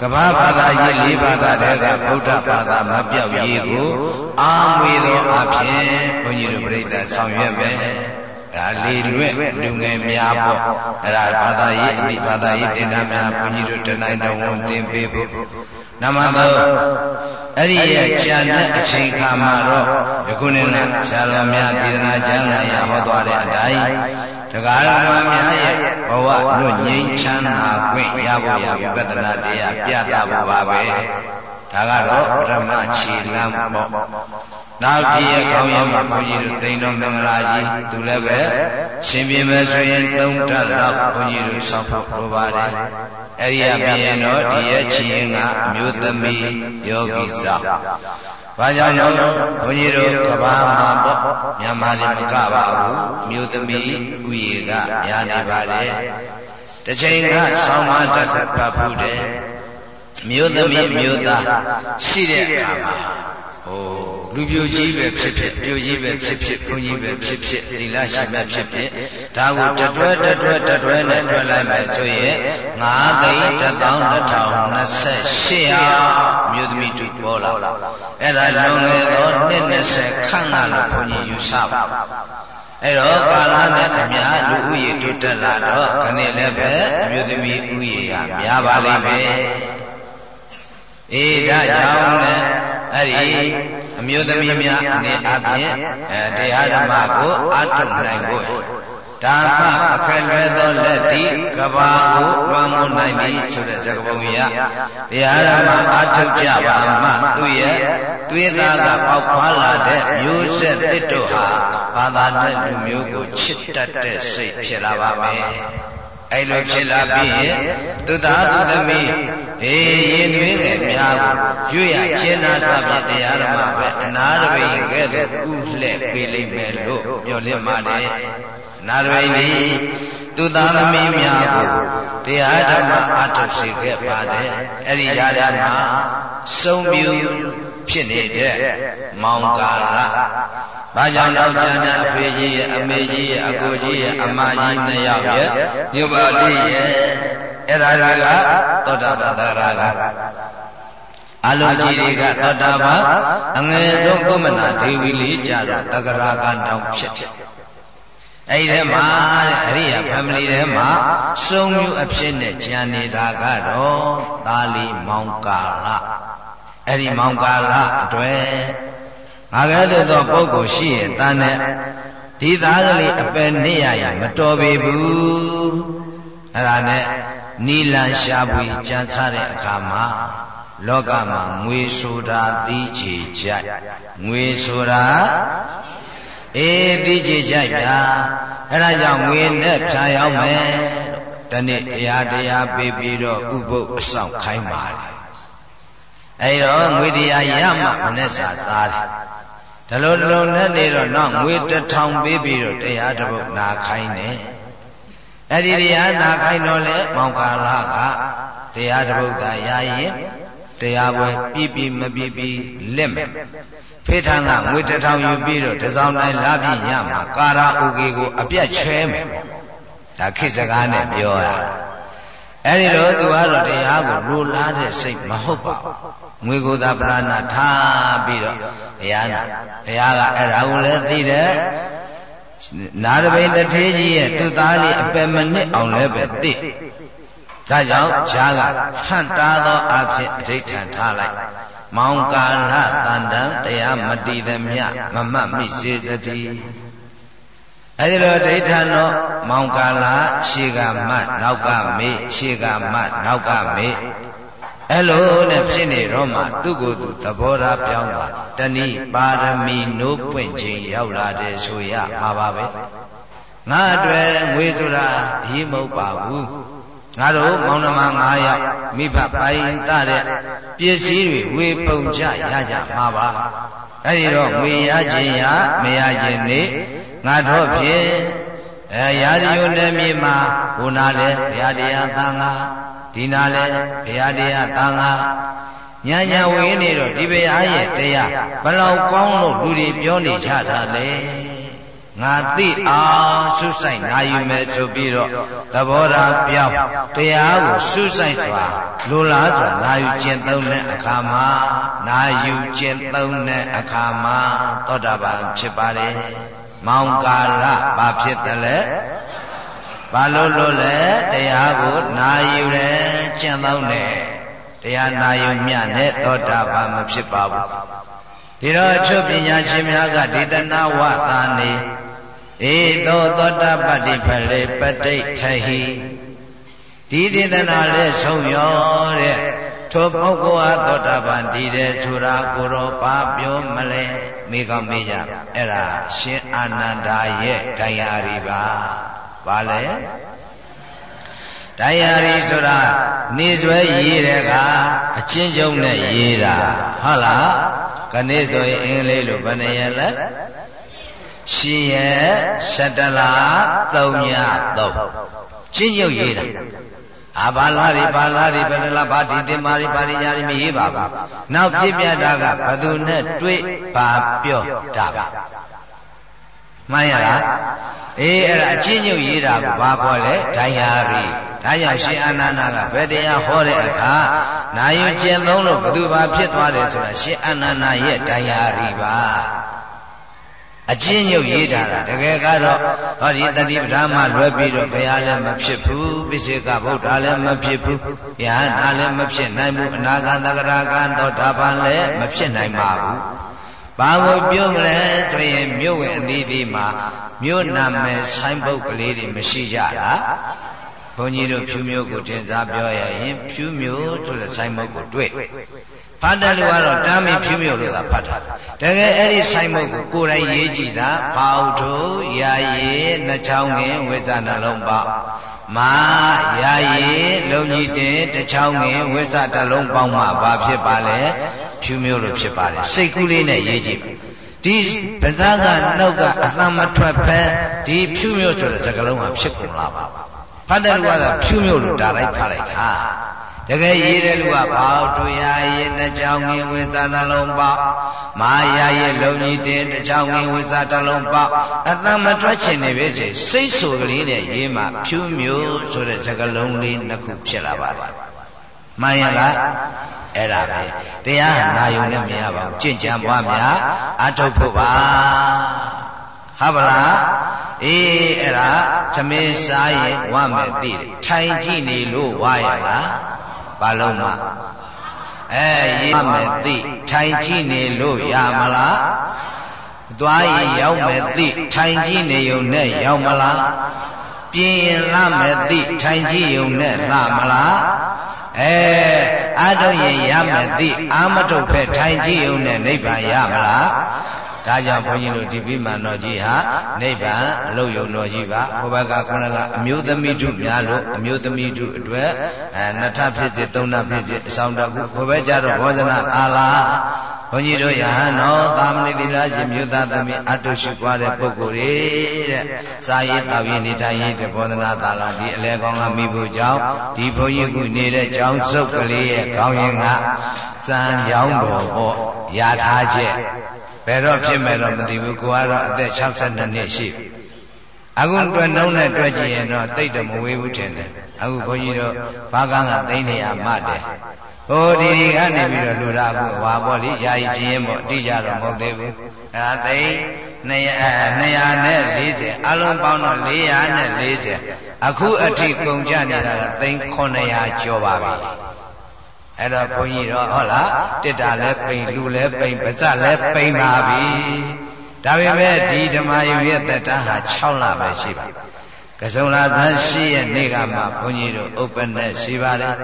ကဘာဘာသာရေး၄ဘာသာတည်းကဗုဒ္ဓဘာသာမပြောက်ရေးကိုအာမွေသောအဖြစ်ဘုန်းကြီးတို့ပြိဿဆောင်ရွက်မယ် ဒါလေလွဲ့လူငယ်များပေါ့အဲ့ဒါဘာသာရေးအတိဘာသာရေးတင်တာများဘုန်းကြီးတို့တနိုင်တော်ဝန်သင်ပေးဖို့နမသောအဲ့ဒီရဲ့ဉာဏ်နဲ့အချိန်ခါမှာတော့ယခုနေ့ကဆရာတော်များဒေသနာကျမ်းဂန်ရဟောသွားတဲ့အတိုင်းတရားဓမ္မများရဲ့ဘဝလွတ်ငြိမ်းချမ်းသာခွင့်ရဖို့ရဝိပဿနာတရားပြသဖို့ပါပဲဒါကတော့ပထမခြေလမ်းပေါ့ နောက်ပြည့်ကောင်းရမှာဘုန်းကြီးတို့သိန်းတော်မင်္ဂလာကြီးသူလည်းပဲရှင်ပြမယ်ဆိုရင်သုံးတတ်တော့ဘုန်းကြီးတို့ဆောက်ဖို့လိုပါတယ်အဲ့ဒီအပြင်တော့ဒီရဲ့ချီရင်ကအမျိုးသမီးယောဂီစောက်ဘာကြောင့်လဲဘုန်းကြီးတို့ကဘာမှာပေါ့မြန်မာတွေမကပါဘူးမြို့သမီးဥယေကများနေပါတယ်တစ်ချိန်ကဆောင်းမတက်ပတ်ဘူးတယ်မြို့သမီးမြို့သားရှိတဲ့အခါမှာဟို လူပြိုကြီးပဲဖြစ်ဖြစ်ပြိုကြီးပဲဖြစ်ဖြစ်ဘုန်းကြီးပဲဖြစ်ဖြစ်သီလရှိမှဖြစ်ဖြစ်ဒါကိုတတွဲတတွဲတတွဲနဲ့တွဲလိုက်မယ်ဆိုရင်9သိန်း1028ရာမြို့သမီးတို့ပေါ်လာအဲ့ဒါလွန်ခဲ့သောနှစ်20ခန့်ကလို့ဘုန်းကြီးယူဆပါအဲ့တော့ကာလနဲ့အများလူဦးရေတိုးတက်လာတော့ခဏလည်းပဲအမျိုးသမီးဦးရေကများပါလိမ့်မယ်အေးဒါကြောင့်လည်း အဲ့ဒီအမျိုးသမီးများအနေအချင်းအဲတရားဓမ္မကိုအထုတ်နိုင်ဖို့ဓမ္မအခက်လွဲသောလက်သည်ကဘာကိုလွှမ်းမိုးနိုင်ပြီဆိုတဲ့ဇဂပုံရတရားဓမ္မအထုတ်ကြပါမှသူရဲ့သွေးသားကပေါက်ဖွာလာတဲ့မျိုးဆက်တစ်တို့ဟာဘာသာနဲ့လူမျိုးကိုချစ်တတ်တဲ့စိတ်ဖြစ်လာပါမယ် အဲ့လိုဖြစ်လာပြီးရင်သူသားသူသမီးအေးရင်သွေးငယ်များကိုရွရချင်းနာစွာဖြင့်တရားဓမ္မပဲအနာတပိန်ကဲ့သို့ဥလှဲ့ပေးလိမ့်မယ်လို့မျှော်လင့်ပါတယ်နာတပိန်သည်သူသားသမီးများကိုတရားဓမ္မအထုတ်စေခဲ့ပါတယ်အဲ့ဒီကြားထဲမှာစုံပြူဖြစ်နေတဲ့မောင်ကာလ ဘာကြောင့်တော့ကျန်တဲ့အဖေကြီးရဲ့အမေကြီးရဲ့အကိုကြီးရဲ့အမကြီးနှစ်ယောက်ရဲ့ညပါလေးရဲ့အဲ့ဒါတွေကသောတာပန်သရကအလုံးကြီးတွေကသောတာပန်အငယ်ဆုံးသုမနာဒေဝီလေးကြတော့တဂရကတောင်ဖြစ်တယ်အဲ့ဒီထဲမှာတဲ့အရိယာ family ထဲမှာစုံမျိုးအဖြစ်နဲ့ကြံနေတာကတော့သာလီမောင်ကာလအဲ့ဒီမောင်ကာလအတွ က်ငါကဲ့သို့သောပုဂ္ဂိုလ်ရှိရဲ့တန်းနဲ့ဒီသားကလေးအပယ်နေရရင်မတော်ပေဘူးအဲ့ဒါနဲ့နီလန်ရှားပွေကြံစားတဲ့အခါမှာလောကမှာငွေဆိုတာသိချေကြိုက်ငွေဆိုတာအေးသိချေကြိုက်ဗျာအဲ့ဒါကြောင့်ငွေနဲ့ဖြာရောက်မယ်တနေ့တရားတရားပေးပြီးတော့ဥပုပ်အဆောင်ခိုင်းပါလေအဲ့တော့ငွေတရားရမှမနဲ့စာစားတယ် ဒါလိုတလုံးနဲ့နေတော့နောက်ငွေတစ်ထောင်ပေးပြီးတော့တရားတစ်ပုဒ်နာခိုင်းတယ်အဲ့ဒီတရားနာခိုင်းတော့လေမောင်ကာလကတရားတစ်ပုဒ်သာရရင်တရားပွဲပြပြမပြပြလက်မယ်ဖေးထန်းကငွေတစ်ထောင်ယူပြီးတော့တစောင်းတိုင်းလာပြရမှာကာရာဥကေကိုအပြတ်ချဲမယ်ဒါခေတ်စကားနဲ့ပြောရတာအဲ့ဒီတော့သူကတော့တရားကိုလိုလားတဲ့စိတ်မဟုတ်ပါဘူးငွေကိုသာပရဏထားပြီးတော့ ဘုရားနာဘုရားကအဲ့ဒါကိုလည်းသိတယ်နာရဘိတထေးကြီးရဲ့သူသားလေးအပယ်မနစ်အောင်လည်းပဲသိဒါကြောင့်ဈာကဖန့်တားသောအဖြစ်အဋိဋ္ဌံထားလိုက်မောင်ကာလတန်တံတရားမတည်သမျှမမတ်မိစေတည်းအဲဒီလိုဒိဋ္ဌံတော့မောင်ကာလရှေကမတ်နောက်ကမေ့ရှေကမတ်နောက်ကမေ့ အဲ့လိုနဲ့ဖြစ်နေတော့မှသူ့ကိုယ်သူသဘောထားပြောင်းသွားတဏိပါရမီနိုးပွင့်ခြင်းရောက်လာတဲ့ဆိုရမှာပါပဲငါအတွက်ငွေဆိုတာအရေးမဟုတ်ပါဘူးငါတို့မောင်နှမ9ယောက်မိဘပိုင်သတဲ့ပစ္စည်းတွေဝေပုံကြရကြမှာပါအဲ့ဒီတော့ငွေရခြင်းရမရခြင်းနေငါတို့ဖြင့်အဲရာဇယုန်တဲ့မြေမှာဟိုနာလဲဘုရားတရားသံဃာ ဒီနာလဲဘုရားတရားသံဃာညာညာဝေးနေတော့ဒီဘုရားရဲ့တရားဘလောက်ကောင်းလို့လူတွေပြောနေကြတာလဲငါသိအောင်ဆုဆိုင်နာယူမယ်ဆိုပြီးတော့သဘောထားပြောင်းတရားကိုဆုဆိုင်စွာလိုလားစွာနာယူခြင်းသုံးတဲ့အခါမှာနာယူခြင်းသုံးတဲ့အခါမှာသောတာပန်ဖြစ်ပါတယ်မောင်ကာလဘာဖြစ်တယ်လဲ ဘာလို့လို့လဲတရားကိုနာယူတယ်ကျင့်သုံးတယ်တရားနာယူမြနဲ့သောတာပန်မဖြစ်ပါဘူးဒီတော့အချုပ်ပညာရှင်များကဒေသနာဝသာနေဧသောသောတာပတ္တိဖလေပဋိထဟိဒီဒေသနာလည်းဆုံးရောတဲ့ထိုပုဂ္ဂိုလ်ဟာသောတာပန်တည်တယ်ဆိုတာကိုတော့ဘာပြောမလဲမိကောင်းမေးကြအဲ့ဒါရှင်အာနန္ဒာရဲ့တရားရီပါ ဘာလဲတရားရီဆိုတာနေဆွဲရေးတဲ့ကအချင်းကျုံနဲ့ရေးတာဟုတ်လားခဏဆိုရင်အင်္ဂလိပ်လိုဘယ်နှရလဲရှိရဲ့ရှတလာ3ည3ချင်းကျုပ်ရေးတာအာဘာလာရီဘာလာရီဘယ်နှလားဘာဒီတင်မာရီဘာရီညာရီမရေးပါဘူးနောက်ပြပြတာကဘသူနဲ့တွေ့ပါပြောတာပါ မှန်ရလားအေးအဲ့ဒါအချင်းညုတ်ရေးတာကိုဘာခေါ်လဲဒိုင်ယာရီဒါကြောင့်ရှင်အာနန္ဒာကဘယ်တရားဟောတဲ့အခါနာယုကျင့်သုံးလို့ဘသူဘာဖြစ်သွားတယ်ဆိုတာရှင်အာနန္ဒာရဲ့ဒိုင်ယာရီပါအချင်းညုတ်ရေးထားတာတကယ်ကတော့ဟောဒီတတိပဌာမလွယ်ပြီးတော့ဘုရားလည်းမဖြစ်ဘူးပိစိကဗုဒ္ဓလည်းမဖြစ်ဘူးယဟန္တာလည်းမဖြစ်နိုင်ဘူးအနာဂတကရာကံသောတာပန်လည်းမဖြစ်နိုင်ပါဘူး ဘာကိုပြောမလဲဆိုရင်မြို့ဝင်အသီးသီးမှာမြို့နာမည်ဆိုင်းပုတ်ကလေးတွေမရှိကြလားဘုန်းကြီးတို့ဖြူမျိုးကိုတင်စားပြောရရင်ဖြူမျိုးဆိုတဲ့ဆိုင်းပုတ်ကိုတွေ့ဖတ်တယ်လို့ကတော့တားမီဖြူမျိုးလို့သာဖတ်တာတကယ်အဲ့ဒီဆိုင်မုတ်ကိုကိုယ်တိုင်ရေးကြည့်တာပေါထုရာရည်နှချောင်းငင်ဝိသနှလုံးပေါမာရာရည်လုံကြီးတင်တစ်ချောင်းငင်ဝိသတလုံးပေါင်းမှဘာဖြစ်ပါလဲ ဖြူမျိုးလို့ဖြစ်ပါလေစိတ်ကူးလေးနဲ့ရေးကြည့်ဒီဗဇာကနှုတ်ကအသံမထွက်ဖဲဒီဖြူမျိုးဆိုတဲ့စကားလုံးဟာဖြစ်ကုန်လာပါဖတ်တယ်လို့ကဖြူမျိုးလို့ဒါလိုက်ဖတ်လိုက်တာတကယ်ရေးတဲ့လူကဘောက်တွေ့ရရဲ့နှချောင်းငင်ဝိသနှလုံးပေါမာယာရဲ့လုံကြီးတင်တစ်ချောင်းငင်ဝိသတလုံးပေါအတန်မထွက်ချင်နေပဲစိစိတ်ဆိုကလေးနဲ့ရေးမှဖြူမျိုးဆိုတဲ့စကားလုံးလေးနှစ်ခုဖြစ်လာပါတယ် မှန်ရလားအဲ့ဒါပဲတရားနာယုံနဲ့မရပါဘူးကြင်ကြံပွားများအထုတ်ဖို့ပါဟုတ်ပါလားအေးအဲ့ဒါသမင်းစားရင်ဝမ်းမယ်သိတယ်ထိုင်ကြည့်နေလို့ဝါရလားဘာလုံးမအဲရေးမယ်သိထိုင်ကြည့်နေလို့ရမလားသွားရင်ရောက်မယ်သိထိုင်ကြည့်နေုံနဲ့ရောက်မလားပြင်းရင်လှမယ်သိထိုင်ကြည့်ုံနဲ့လှမလား အဲအာထုတ်ရင်ရမယ်သိအာမထုတ်ဖက်ထိုင်ကြည့်ုံနဲ့နိဗ္ဗာန်ရမလားဒါကြောင့်ဘုန်းကြီးတို့ဒီပိမှန်တော်ကြီးဟာနိဗ္ဗာန်အလုယုံတော်ကြီးပါဘုဘကခုနကအမျိုးသမီးတို့များလို့အမျိုးသမီးတို့အတွက်အဲနှစ်ထပ်ဖြစ်စေသုံးထပ်ဖြစ်စေအဆောင်တော်ခုဘုဘကြတော့ဘောဇနာအာလာ ဘုန်းကြီးတို့ယဟန်တော်သာမဏေသီလရှင်မြို့သားသမီးအတုရှိပွားတဲ့ပုဂ္ဂိုလ်တွေတဲ့စာရေးတောက်ရေးနေထိုင်ရေးတဲ့ဘောဓနာသာလာဒီအလဲကောင်းကမိဖို့ကြောင့်ဒီဘုန်းကြီးကနေတဲ့ကျောင်းစုပ်ကလေးရဲ့ခေါင်းရင်ကစံကြောင်းတော်ပေါ့ရာထားချက်ဘယ်တော့ဖြစ်မဲ့တော့မသိဘူးကိုကတော့အသက်62နှစ်ရှိအခုတွေ့နှုံးနဲ့တွေ့ကြည့်ရင်တော့တိတ်တော့မဝေးဘူးထင်တယ်အခုဘုန်းကြီးတို့ဘာကကသိနေရမှတယ် ဟိုဒီဒီကနေပြီးတော့လူတာအခုဟွာပေါ့လေယာယီချင်းရင်ပေါ့အတိကြတော့မဟုတ်သေးဘူးအဲဒါသိ240အလုံးပေါင်းတော့440အခုအထိကုန်ကြနေတာကသိန်း900ကျော်ပါပြီအဲ့တော့ဘုန်းကြီးတော့ဟုတ်လားတစ်တာလဲပိန်လူလဲပိန်ပါဇက်လဲပိန်ပါပြီဒါပေမဲ့ဒီဓမ္မယုရဲ့သက်တမ်းဟာ6လပဲရှိပါကစုံလာသန်းရှိရဲ့နေ့ကမှဘုန်းကြီးတို့ဥပ္ပနဲ့ရှိပါတယ်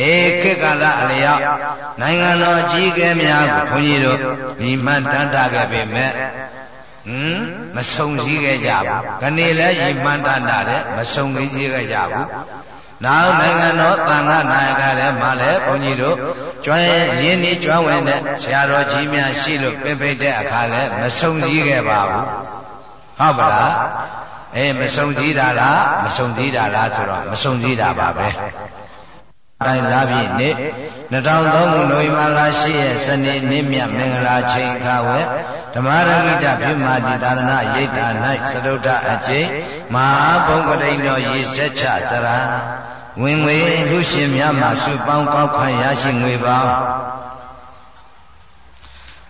အေခေတ်ကာလအလျောက်နိုင်ငံတော်ကြီးကဲများကိုဘုန်းကြီးတို့ဒီမှန်တန်တာခဲ့ပေမဲ့ဟမ်မဆုံစည်းခဲ့ကြဘူးခဏလည်းရီမှန်တန်တာတဲ့မဆုံစည်းခဲ့ကြဘူးနောက်နိုင်ငံတော်တန်ခါနာယကလည်းမှလည်းဘုန်းကြီးတို့ကျွမ်းရင်းနှီးကျွမ်းဝင်တဲ့ဆရာတော်ကြီးများရှိလို့ပြပိတ်တဲ့အခါလည်းမဆုံစည်းခဲ့ပါဘူးဟုတ်ပါလားအေးမဆုံစည်းတာလားမဆုံစည်းတာလားဆိုတော့မဆုံစည်းတာပါပဲ တိုင်းလာပြီနေ့2003ခုနိုဝင်ဘာလ10ရက်စနေနေ့မြတ်မင်္ဂလာချိန်ခါဝဲဓမ္မရဂိတပြုမာတိသာသနာရိပ်တာ၌သရုဒ္ဓအကျိမဟာဘုံကတိန်တော်ရေစက်ချစရာဝင်ငွေလူရှင်များမှစုပေါင်းကောက်ခံရရှိငွေပေါင်း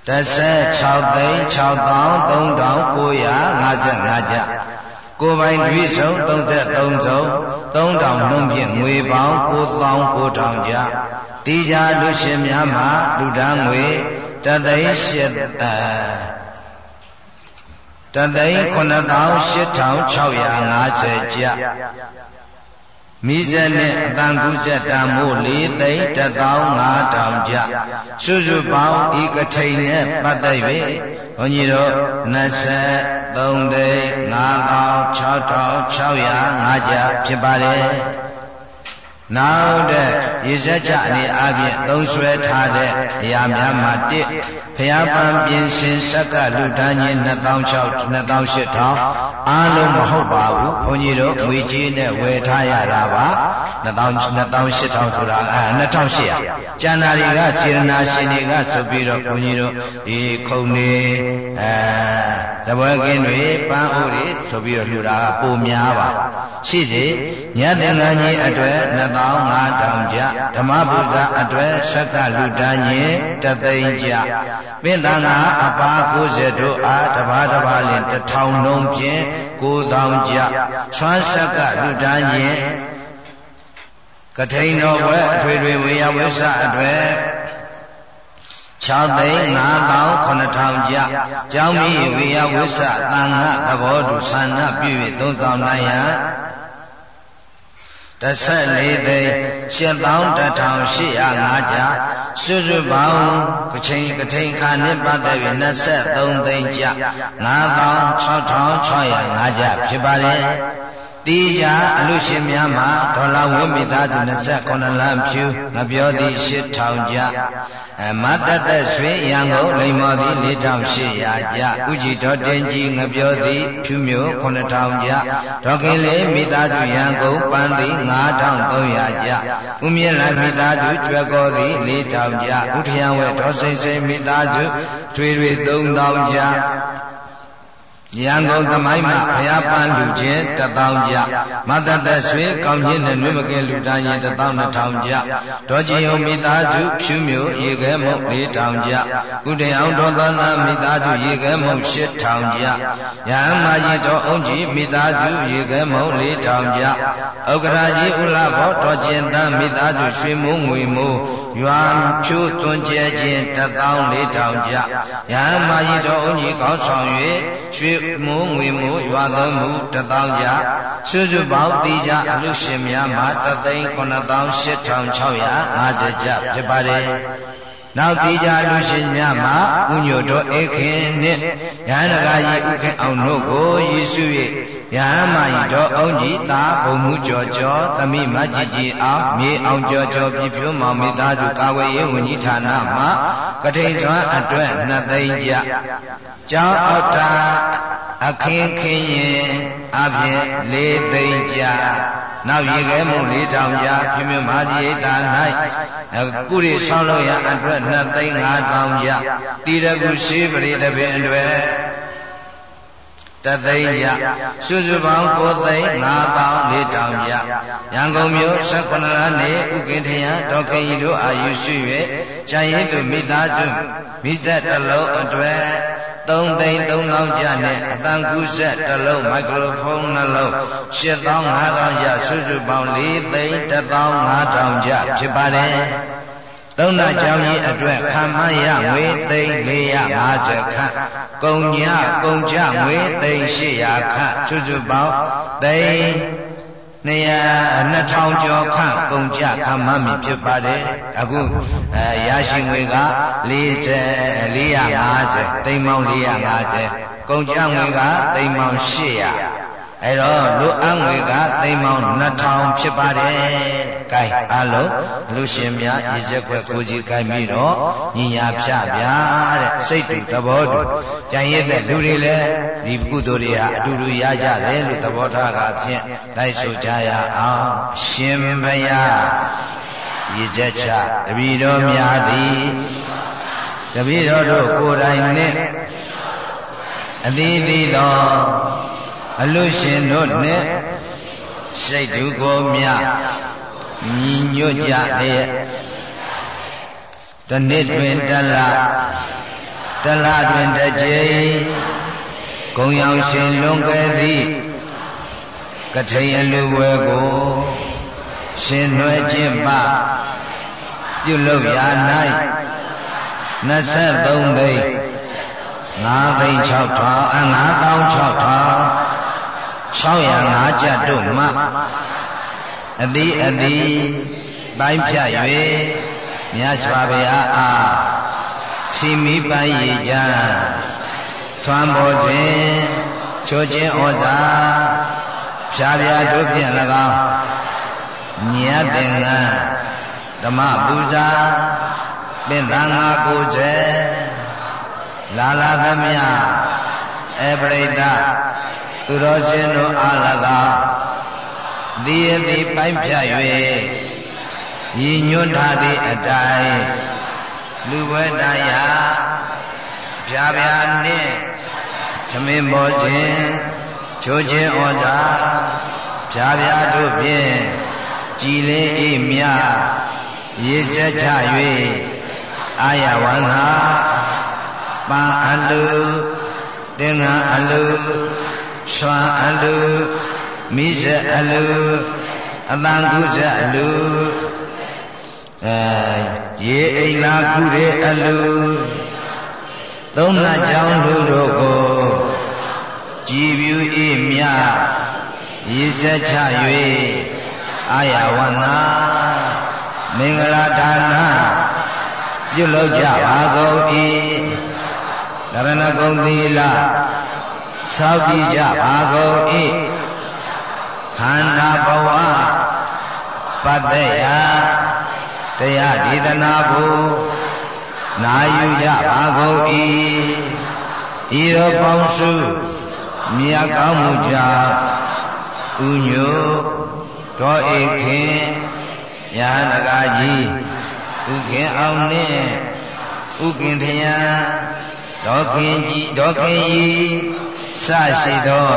16သိန်း6355ကျပ် ကိုပိုင်တွီဆုံး33ဆုံး3000နှုံးဖြင့်ငွေပေါင်း9900ကျပ်တိကြလူရှင်များမှလူတန်းငွေတသိန်း၈တသိန်း98,650ကျပ် မိဇက်နဲ့အတန်ကူးဆက်တံမို့၄သိန်း15000ကျပ်စုစုပေါင်းဤကထိန်နဲ့ပတ်သက်၍ဘုန်းကြီးတို့23သိန်း56,605ကျပ်ဖြစ်ပါတယ်နောက်တဲ့ရေစက်ချအနေအချင်းသုံးဆွဲထားတဲ့အရာများမှာတစ်ဖျားပန်းပြင်ဆင်ဆက်ကလူတန်းချင်း2006 2008အားလုံးမဟုတ်ပါဘူးဘုန်းကြီးတို့ငွေကြေးနဲ့ဝယ်ထားရတာပါ2000 2008ဆိုတာအဲ2800ကျန်တာတွေကစေရနာရှင်တွေကဆိုပြီးတော့ဘုန်းကြီးတို့ဒီခုံနေအဲသပွဲကင်းတွေပန်းအိုးတွေဆိုပြီးတော့လှူတာကပိုများပါရှိစေညသင်္ကန်းကြီးအတွက်25000ကျဓမ္မပူဇာအတွက်ဆက်ကလူတန်းကြီးတသိန်းကျ ပင်သံဃာအပါ90တို့အားတပါးတပါးလင်တထောင်လုံးဖြင့်9000ကျဆွမ်းဆက်ကလူတန်းကြီးကထိန်တော်ဘွဲအထွေထွေဝေယဝိဆအတွက်6သိန်း5900ကျကျောင်းမီဝေယဝိဆတန်ခသဘောတူဆန္ဒပြု၍သုံးဆောင်နိုင်ရန်14သိန်း81,805ကျ စုစုပေါင်းကချိန်ကထိန်ခါနှင့်ပတ်သက်၍23သိန်းကျ9,6605ကျဖြစ်ပါလေတိကြအလူရှင်များမှာဒေါ်လာဝင်းမိသားစု29လမ်းဖြူငပြောသည်8000ကျ အမတတဆွေရန်ကုန်လိမ္မောသည်4800ကျဥကြည်တော်တင်ကြီးငပြောသည်ဖြူမျိုး9000ကျဒေါခင်လေးမိသားစုရန်ကုန်ပန်းသည်9300ကျဥမြင့်လိုက်မိသားစုကျွဲကောသည်4000ကျဥထယံဝဲဒေါစိန်စိန်မိသားစုထွေတွေ3000ကျ ရန်ကုန်သမိုင်းမှာဘုရားပန်းလူချင်းတထောင်ကြမတတဆွေကောင်းချင်းနဲ့နှွေးမကဲလူတန်းရင်တထောင်နှစ်ထောင်ကြဒေါ်ကြီးုံမိသားစုဖြူမျိုးရေခဲမုံလေးထောင်ကြကုတေအောင်ဒေါ်သန္တာမိသားစုရေခဲမုံရှစ်ထောင်ကြရဟမကြီးတော်အောင်ကြီးမိသားစုရေခဲမုံလေးထောင်ကြဥက္ကရာကြီးဥလဘောဒေါ်ကျင်တန်းမိသားစုရွှေမိုးငွေမိုး ရွာဖြိုးသွန်ကျဲခြင်းတသောင်းလေးထောင်ကြယဟမာယီတော်အုံကြီးကောင်းဆောင်၍ရွှေမိုးငွေမိုးရွာသုံးမှုတသောင်းကြစုစုပေါင်းတိကြအလူရှင်များမှာတသိန်း9650ကျဖြစ်ပါတယ် နောက်တိကြလူရှင်များမှာဥညိုတော်ဧခင်နှင့်ရဟန္တာကြီးဥခင်အောင်တို့ကိုယေရှု၏ယဟမကြီးတော်အောင်ကြီးသာဘုံမှုကြော်ကြော်သမိမကြီးကြီးအောင်မြေအောင်ကြော်ကြော်ပြဖြိုးမောင်မိသားစုကာဝေးရေးဝန်ကြီးဌာနမှကထိန်စွမ်းအတွက်နှစ်သိန်းကြကျောင်းအောက်တာအခင်းခင်းရင်အပြင်လေးသိန်းကြနောက်ရေခဲမှုလေးထောင်ကြပြမြမာကြီး တာ၌ကုရိဆောင်းလို့ရအတွက်2သိန်း5000ကြတိရကုရှိပရိသပင်အတွက်တသိန်းကြစုစုပေါင်း9သိန်း5400ကြရန်ကုန်မြို့18လနေဥကိထယဒေါက်ခင်ကြီးတို့အာယူရှိ၍ဇာယိတုမိသားစုမိသက်တလုံးအတွက် 3သိန်း3000ကျနဲ့အတန်ကူးဆက်တစ်လုံးမိုက်ကရိုဖုန်းနှလုံး8500ကျစုစုပေါင်း4သိန်း15000ကျဖြစ်ပါတယ်သုံးနာချောင်းကြီးအတွက်ခံမရငွေသိန်း450ခန့်ကုံညကုံကြငွေသိန်း800ခန့်စုစုပေါင်းသိန်း200 2000ကျော်ခန့်ကုန်ကြခံမှမဖြစ်ပါတယ်အခုအဲရရှိငွေက40 450သိန်းပေါင်း450ကုန်ကြငွေကသိန်းပေါင်း800 အဲ့တော့လူအငွေကသိန်းပေါင်း2000ဖြစ်ပါတယ်။ကဲအားလုံးလူရှင်များရည်ချက်ွက်ကိုကြီးကိုင်းပြီးတော့ညီညာဖြဗျာတဲ့စိတ်တူသဘောတူကြံရစ်တဲ့လူတွေလည်းဒီကုသိုလ်တွေဟာအတူတူရကြတယ်လို့သဘောထားကဖြင့်လိုက်ဆိုကြရအောင်ရှင်ဘုရားရည်ချက်ချတပည့်တော်များသည်တပည့်တော်တို့ကိုယ်တိုင်နှင့်အသီးသီးသော အလူရှင်တို့နဲ့စိတ်ဒုက္ခမြညီညွတ်ကြရဲ့တနေ့တွင်တလတလတွင်တစ်ချိန်ဂုံရောင်ရှင်လွန်ခဲ့သည်ကထိန်အလူဝဲကိုရှင်လွယ်ခြင်းပပြုလုပ်ရာ၌23သိန်း9သိန်း6000 9600 605ကျပ်တို့မှအတိအတိပိုင်းဖြတ်၍မြတ်စွာဘုရားအားစီမီပန်းရည်ကြသွမ်းပေါ်ခြင်းချိုးခြင်းဩဇာဖြာဖြာတို့ဖြင့်၎င်းညတ်သင်္ကန်းဓမ္မပူဇာပင်သံဃာကိုယ်စေလာလာသမျှအပရိဒ သူတော်ရှင်တို့အား၎င်းဒီအသည်ပိုင်းဖြတ်၍ရည်ညွှန်းထားသည့်အတိုင်းလူဘဝတရားဖြာဖြာနှင့်သမင်မောခြင်းချိုးခြင်းဩဇာဖြာဖြာတို့ဖြင့်ကြည်လင်းဤမြရေစက်ချ၍အာယဝန္တာပန်းအလူတင်္ဂအလူ ရွှာအလူမိဇအလူအတန်ကုဇအလူအဲရေအိမ်လာကုတဲ့အလူသုံးနာကြောင်းလူတို့ကိုကြည်ပြူဤမြရေဆက်ချ၍အာယဝနာမင်္ဂလာဒါနပြုလုပ်ကြပါကုန်၏ကရဏဂုံသီလ စောင့်ကြည့်ကြပါကုန်၏ခန္ဓာဘဝပတ္တယတရားဒေသနာကိုနာယူကြပါကုန်၏ဤသောပေါင်းစုမြတ်ကောင်းမှုကြောင့်ဥညုဒေါဧခင်ယဟန္တကာကြီးဥခင်အောင်နှင့်ဥကင်ထယံဒေါခင်ကြီးဒေါခင်ကြီး စရှိသော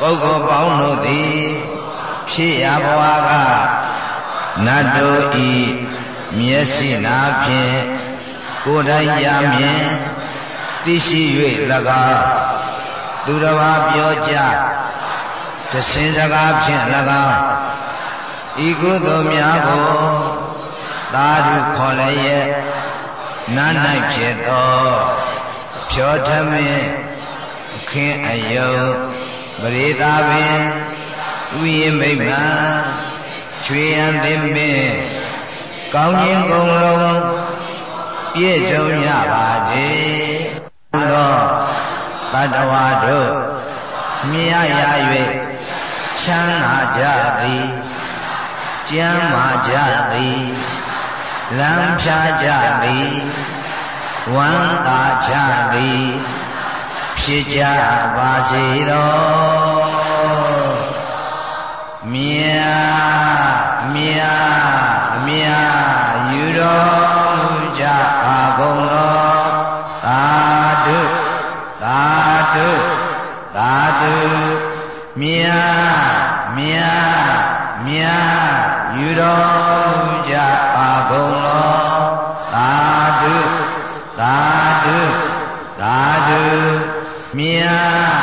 ပုဂ္ဂိုလ်ပေါင်းတို့သည် ဖြစ်ရဘဝကနတ်တို့ဤမျက်စိနာဖြင့်ကိုယ်တိုင်ရမြင်သိရှိ၍၎င်းသူတစ်ပါးပြောကြတစင်စကားဖြင့်၎င်းဤကုသိုလ်များကိုသာဓုခေါ်လည်းရဲ့နာ၌ဖြစ်သောဖြောထမင်း ခင်းအယုတ်ပရိသာပင်ဥယျမိမ့်မှချွေရန်သင်ပင်ကောင်းခြင်းကုန်လုံးပြည့်စုံရပါစေသောတတဝါတို့မြင်ရ၍ချမ်းသာကြသည်ကျမ်းမာကြသည်လမ်းဖြာကြသည်ဝမ်းသာကြသည် ဖြစ်ကြပါစေသောမြာမြာမြာယူတော်မူကြပါကုန်သောသာဓုသာဓုသာဓုမြာမြာမြာယူတော် မြာ